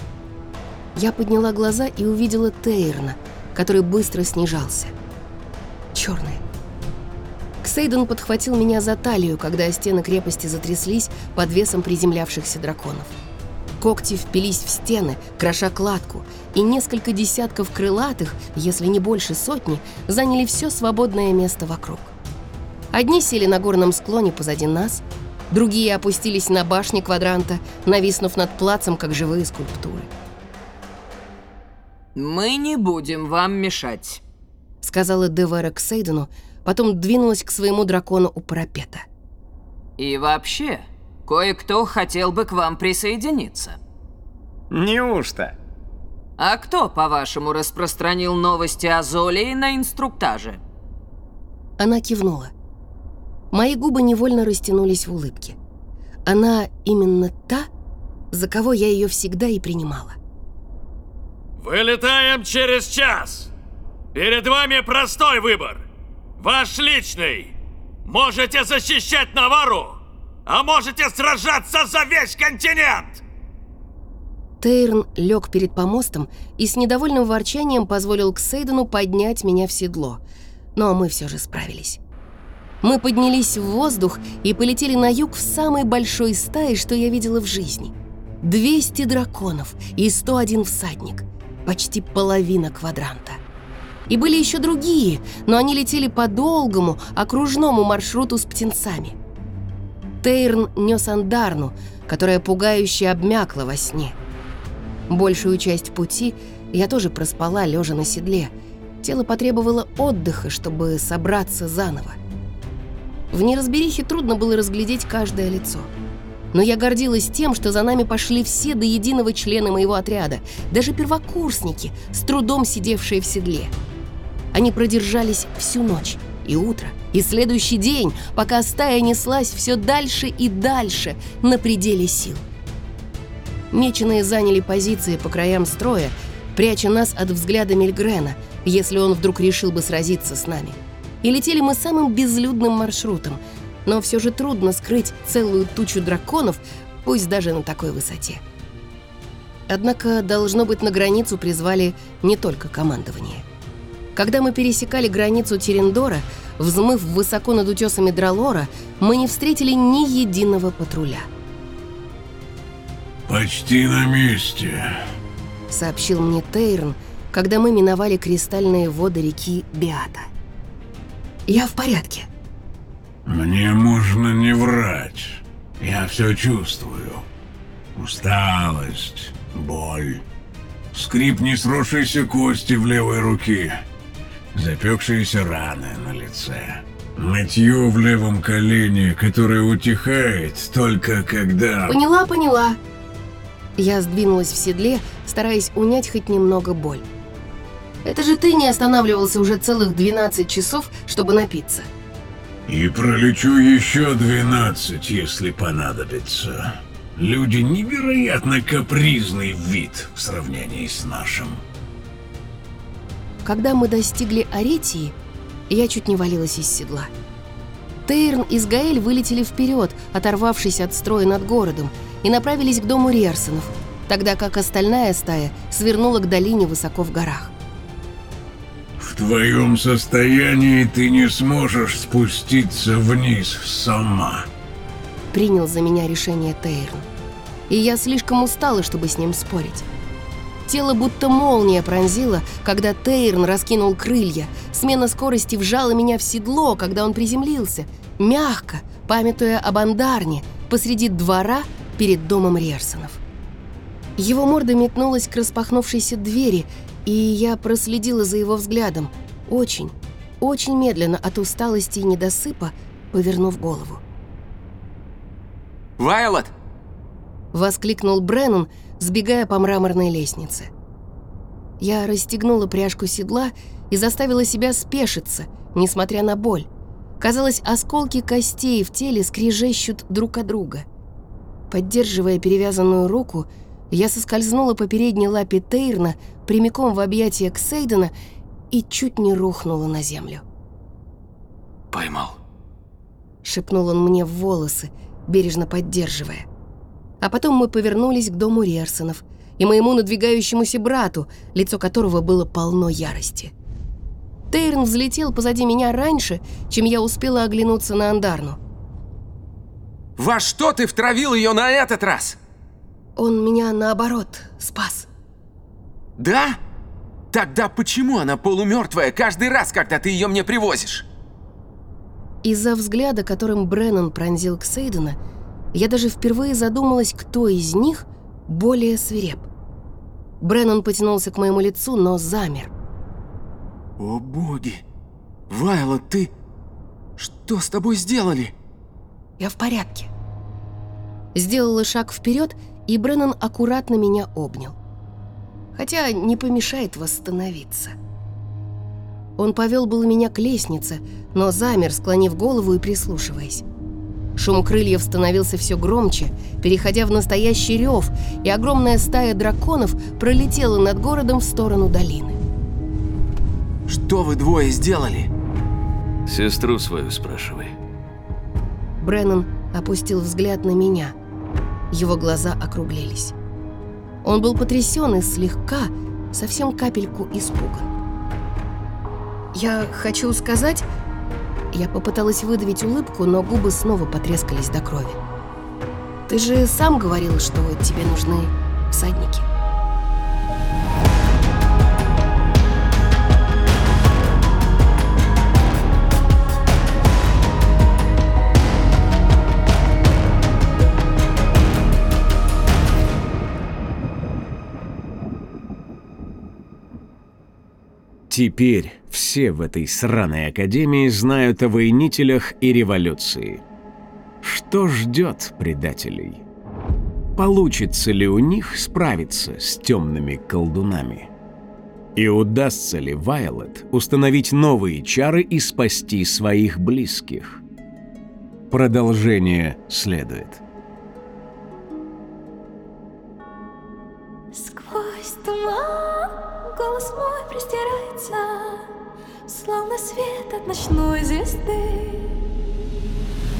Я подняла глаза и увидела Тейрна, который быстро снижался. Черные. Ксейден подхватил меня за талию, когда стены крепости затряслись под весом приземлявшихся драконов. Когти впились в стены, кроша кладку, и несколько десятков крылатых, если не больше сотни, заняли все свободное место вокруг. Одни сели на горном склоне позади нас, другие опустились на башне квадранта, нависнув над плацем, как живые скульптуры. «Мы не будем вам мешать», — сказала Девера к Сейдену, потом двинулась к своему дракону у парапета. «И вообще, Кое-кто хотел бы к вам присоединиться. Неужто? А кто, по-вашему, распространил новости о Золии на инструктаже? Она кивнула. Мои губы невольно растянулись в улыбке. Она именно та, за кого я ее всегда и принимала. Вылетаем через час. Перед вами простой выбор. Ваш личный. Можете защищать Навару а можете сражаться за весь континент!» Тейрн лег перед помостом и с недовольным ворчанием позволил Ксейдену поднять меня в седло. Но мы все же справились. Мы поднялись в воздух и полетели на юг в самой большой стае, что я видела в жизни. 200 драконов и 101 всадник. Почти половина квадранта. И были еще другие, но они летели по долгому, окружному маршруту с птенцами. Тейрн нес Андарну, которая пугающе обмякла во сне. Большую часть пути я тоже проспала, лежа на седле. Тело потребовало отдыха, чтобы собраться заново. В неразберихе трудно было разглядеть каждое лицо. Но я гордилась тем, что за нами пошли все до единого члена моего отряда, даже первокурсники, с трудом сидевшие в седле. Они продержались всю ночь и утро, и следующий день, пока стая неслась все дальше и дальше на пределе сил. Меченые заняли позиции по краям строя, пряча нас от взгляда Мельгрена, если он вдруг решил бы сразиться с нами. И летели мы самым безлюдным маршрутом, но все же трудно скрыть целую тучу драконов, пусть даже на такой высоте. Однако, должно быть, на границу призвали не только командование – когда мы пересекали границу Терендора, взмыв высоко над утесами Дралора, мы не встретили ни единого патруля. «Почти на месте», — сообщил мне Тейрн, когда мы миновали кристальные воды реки Биата. «Я в порядке». «Мне можно не врать. Я все чувствую. Усталость, боль, скрип несросшейся кости в левой руке» запекшиеся раны на лице. Мытье в левом колене, которое утихает только когда... Поняла, поняла. Я сдвинулась в седле, стараясь унять хоть немного боль. Это же ты не останавливался уже целых 12 часов, чтобы напиться. И пролечу еще 12, если понадобится. Люди невероятно капризный вид в сравнении с нашим. Когда мы достигли Аретии, я чуть не валилась из седла. Тейрн и Сгаэль вылетели вперед, оторвавшись от строя над городом, и направились к дому Риерсонов, тогда как остальная стая свернула к долине высоко в горах. В твоем состоянии ты не сможешь спуститься вниз сама. Принял за меня решение Тейрн. И я слишком устала, чтобы с ним спорить. Тело будто молния пронзила, когда Тейрн раскинул крылья. Смена скорости вжала меня в седло, когда он приземлился. Мягко, памятуя об андарне, посреди двора перед домом Рерсонов. Его морда метнулась к распахнувшейся двери, и я проследила за его взглядом, очень, очень медленно от усталости и недосыпа, повернув голову. «Вайлот!» — воскликнул Бреннан, сбегая по мраморной лестнице. Я расстегнула пряжку седла и заставила себя спешиться, несмотря на боль. Казалось, осколки костей в теле скрежещут друг от друга. Поддерживая перевязанную руку, я соскользнула по передней лапе Тейрна прямиком в объятия Ксейдена и чуть не рухнула на землю. «Поймал», — шепнул он мне в волосы, бережно поддерживая. А потом мы повернулись к дому Рерсонов и моему надвигающемуся брату, лицо которого было полно ярости. Тейрн взлетел позади меня раньше, чем я успела оглянуться на Андарну. «Во что ты втравил ее на этот раз?» Он меня, наоборот, спас. «Да? Тогда почему она полумертвая каждый раз, когда ты ее мне привозишь?» Из-за взгляда, которым Бреннан пронзил Ксейдена, я даже впервые задумалась, кто из них более свиреп. Бреннан потянулся к моему лицу, но замер. «О боги! Вайла, ты... Что с тобой сделали?» «Я в порядке». Сделала шаг вперед, и Бреннан аккуратно меня обнял. Хотя не помешает восстановиться. Он повел было меня к лестнице, но замер, склонив голову и прислушиваясь. Шум крыльев становился все громче, переходя в настоящий рев, и огромная стая драконов пролетела над городом в сторону долины. «Что вы двое сделали?» Сестру свою спрашивай. Бреннан опустил взгляд на меня. Его глаза округлились. Он был потрясен и слегка, совсем капельку испуган. «Я хочу сказать...» Я попыталась выдавить улыбку, но губы снова потрескались до крови. «Ты же сам говорил, что тебе нужны всадники». Теперь все в этой сраной академии знают о воинителях и революции. Что ждет предателей? Получится ли у них справиться с темными колдунами? И удастся ли Вайлет установить новые чары и спасти своих близких? Продолжение следует. От ночной звезды.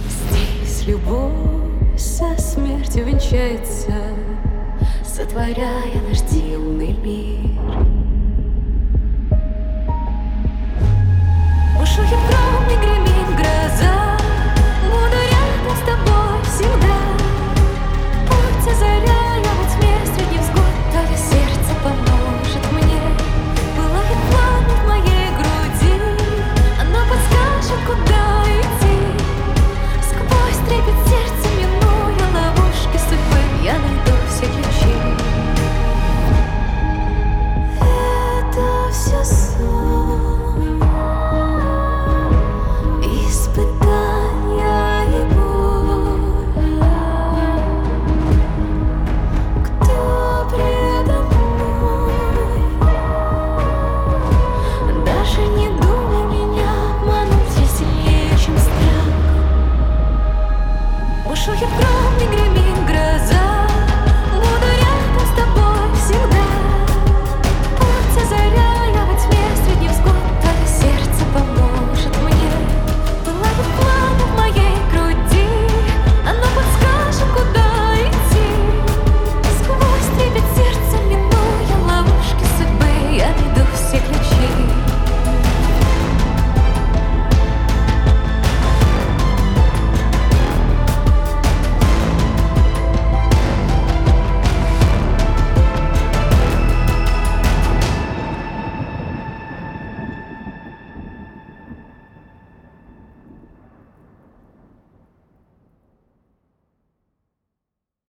Здесь любовь со смертью венчается, Сотворяя наш дивный мир.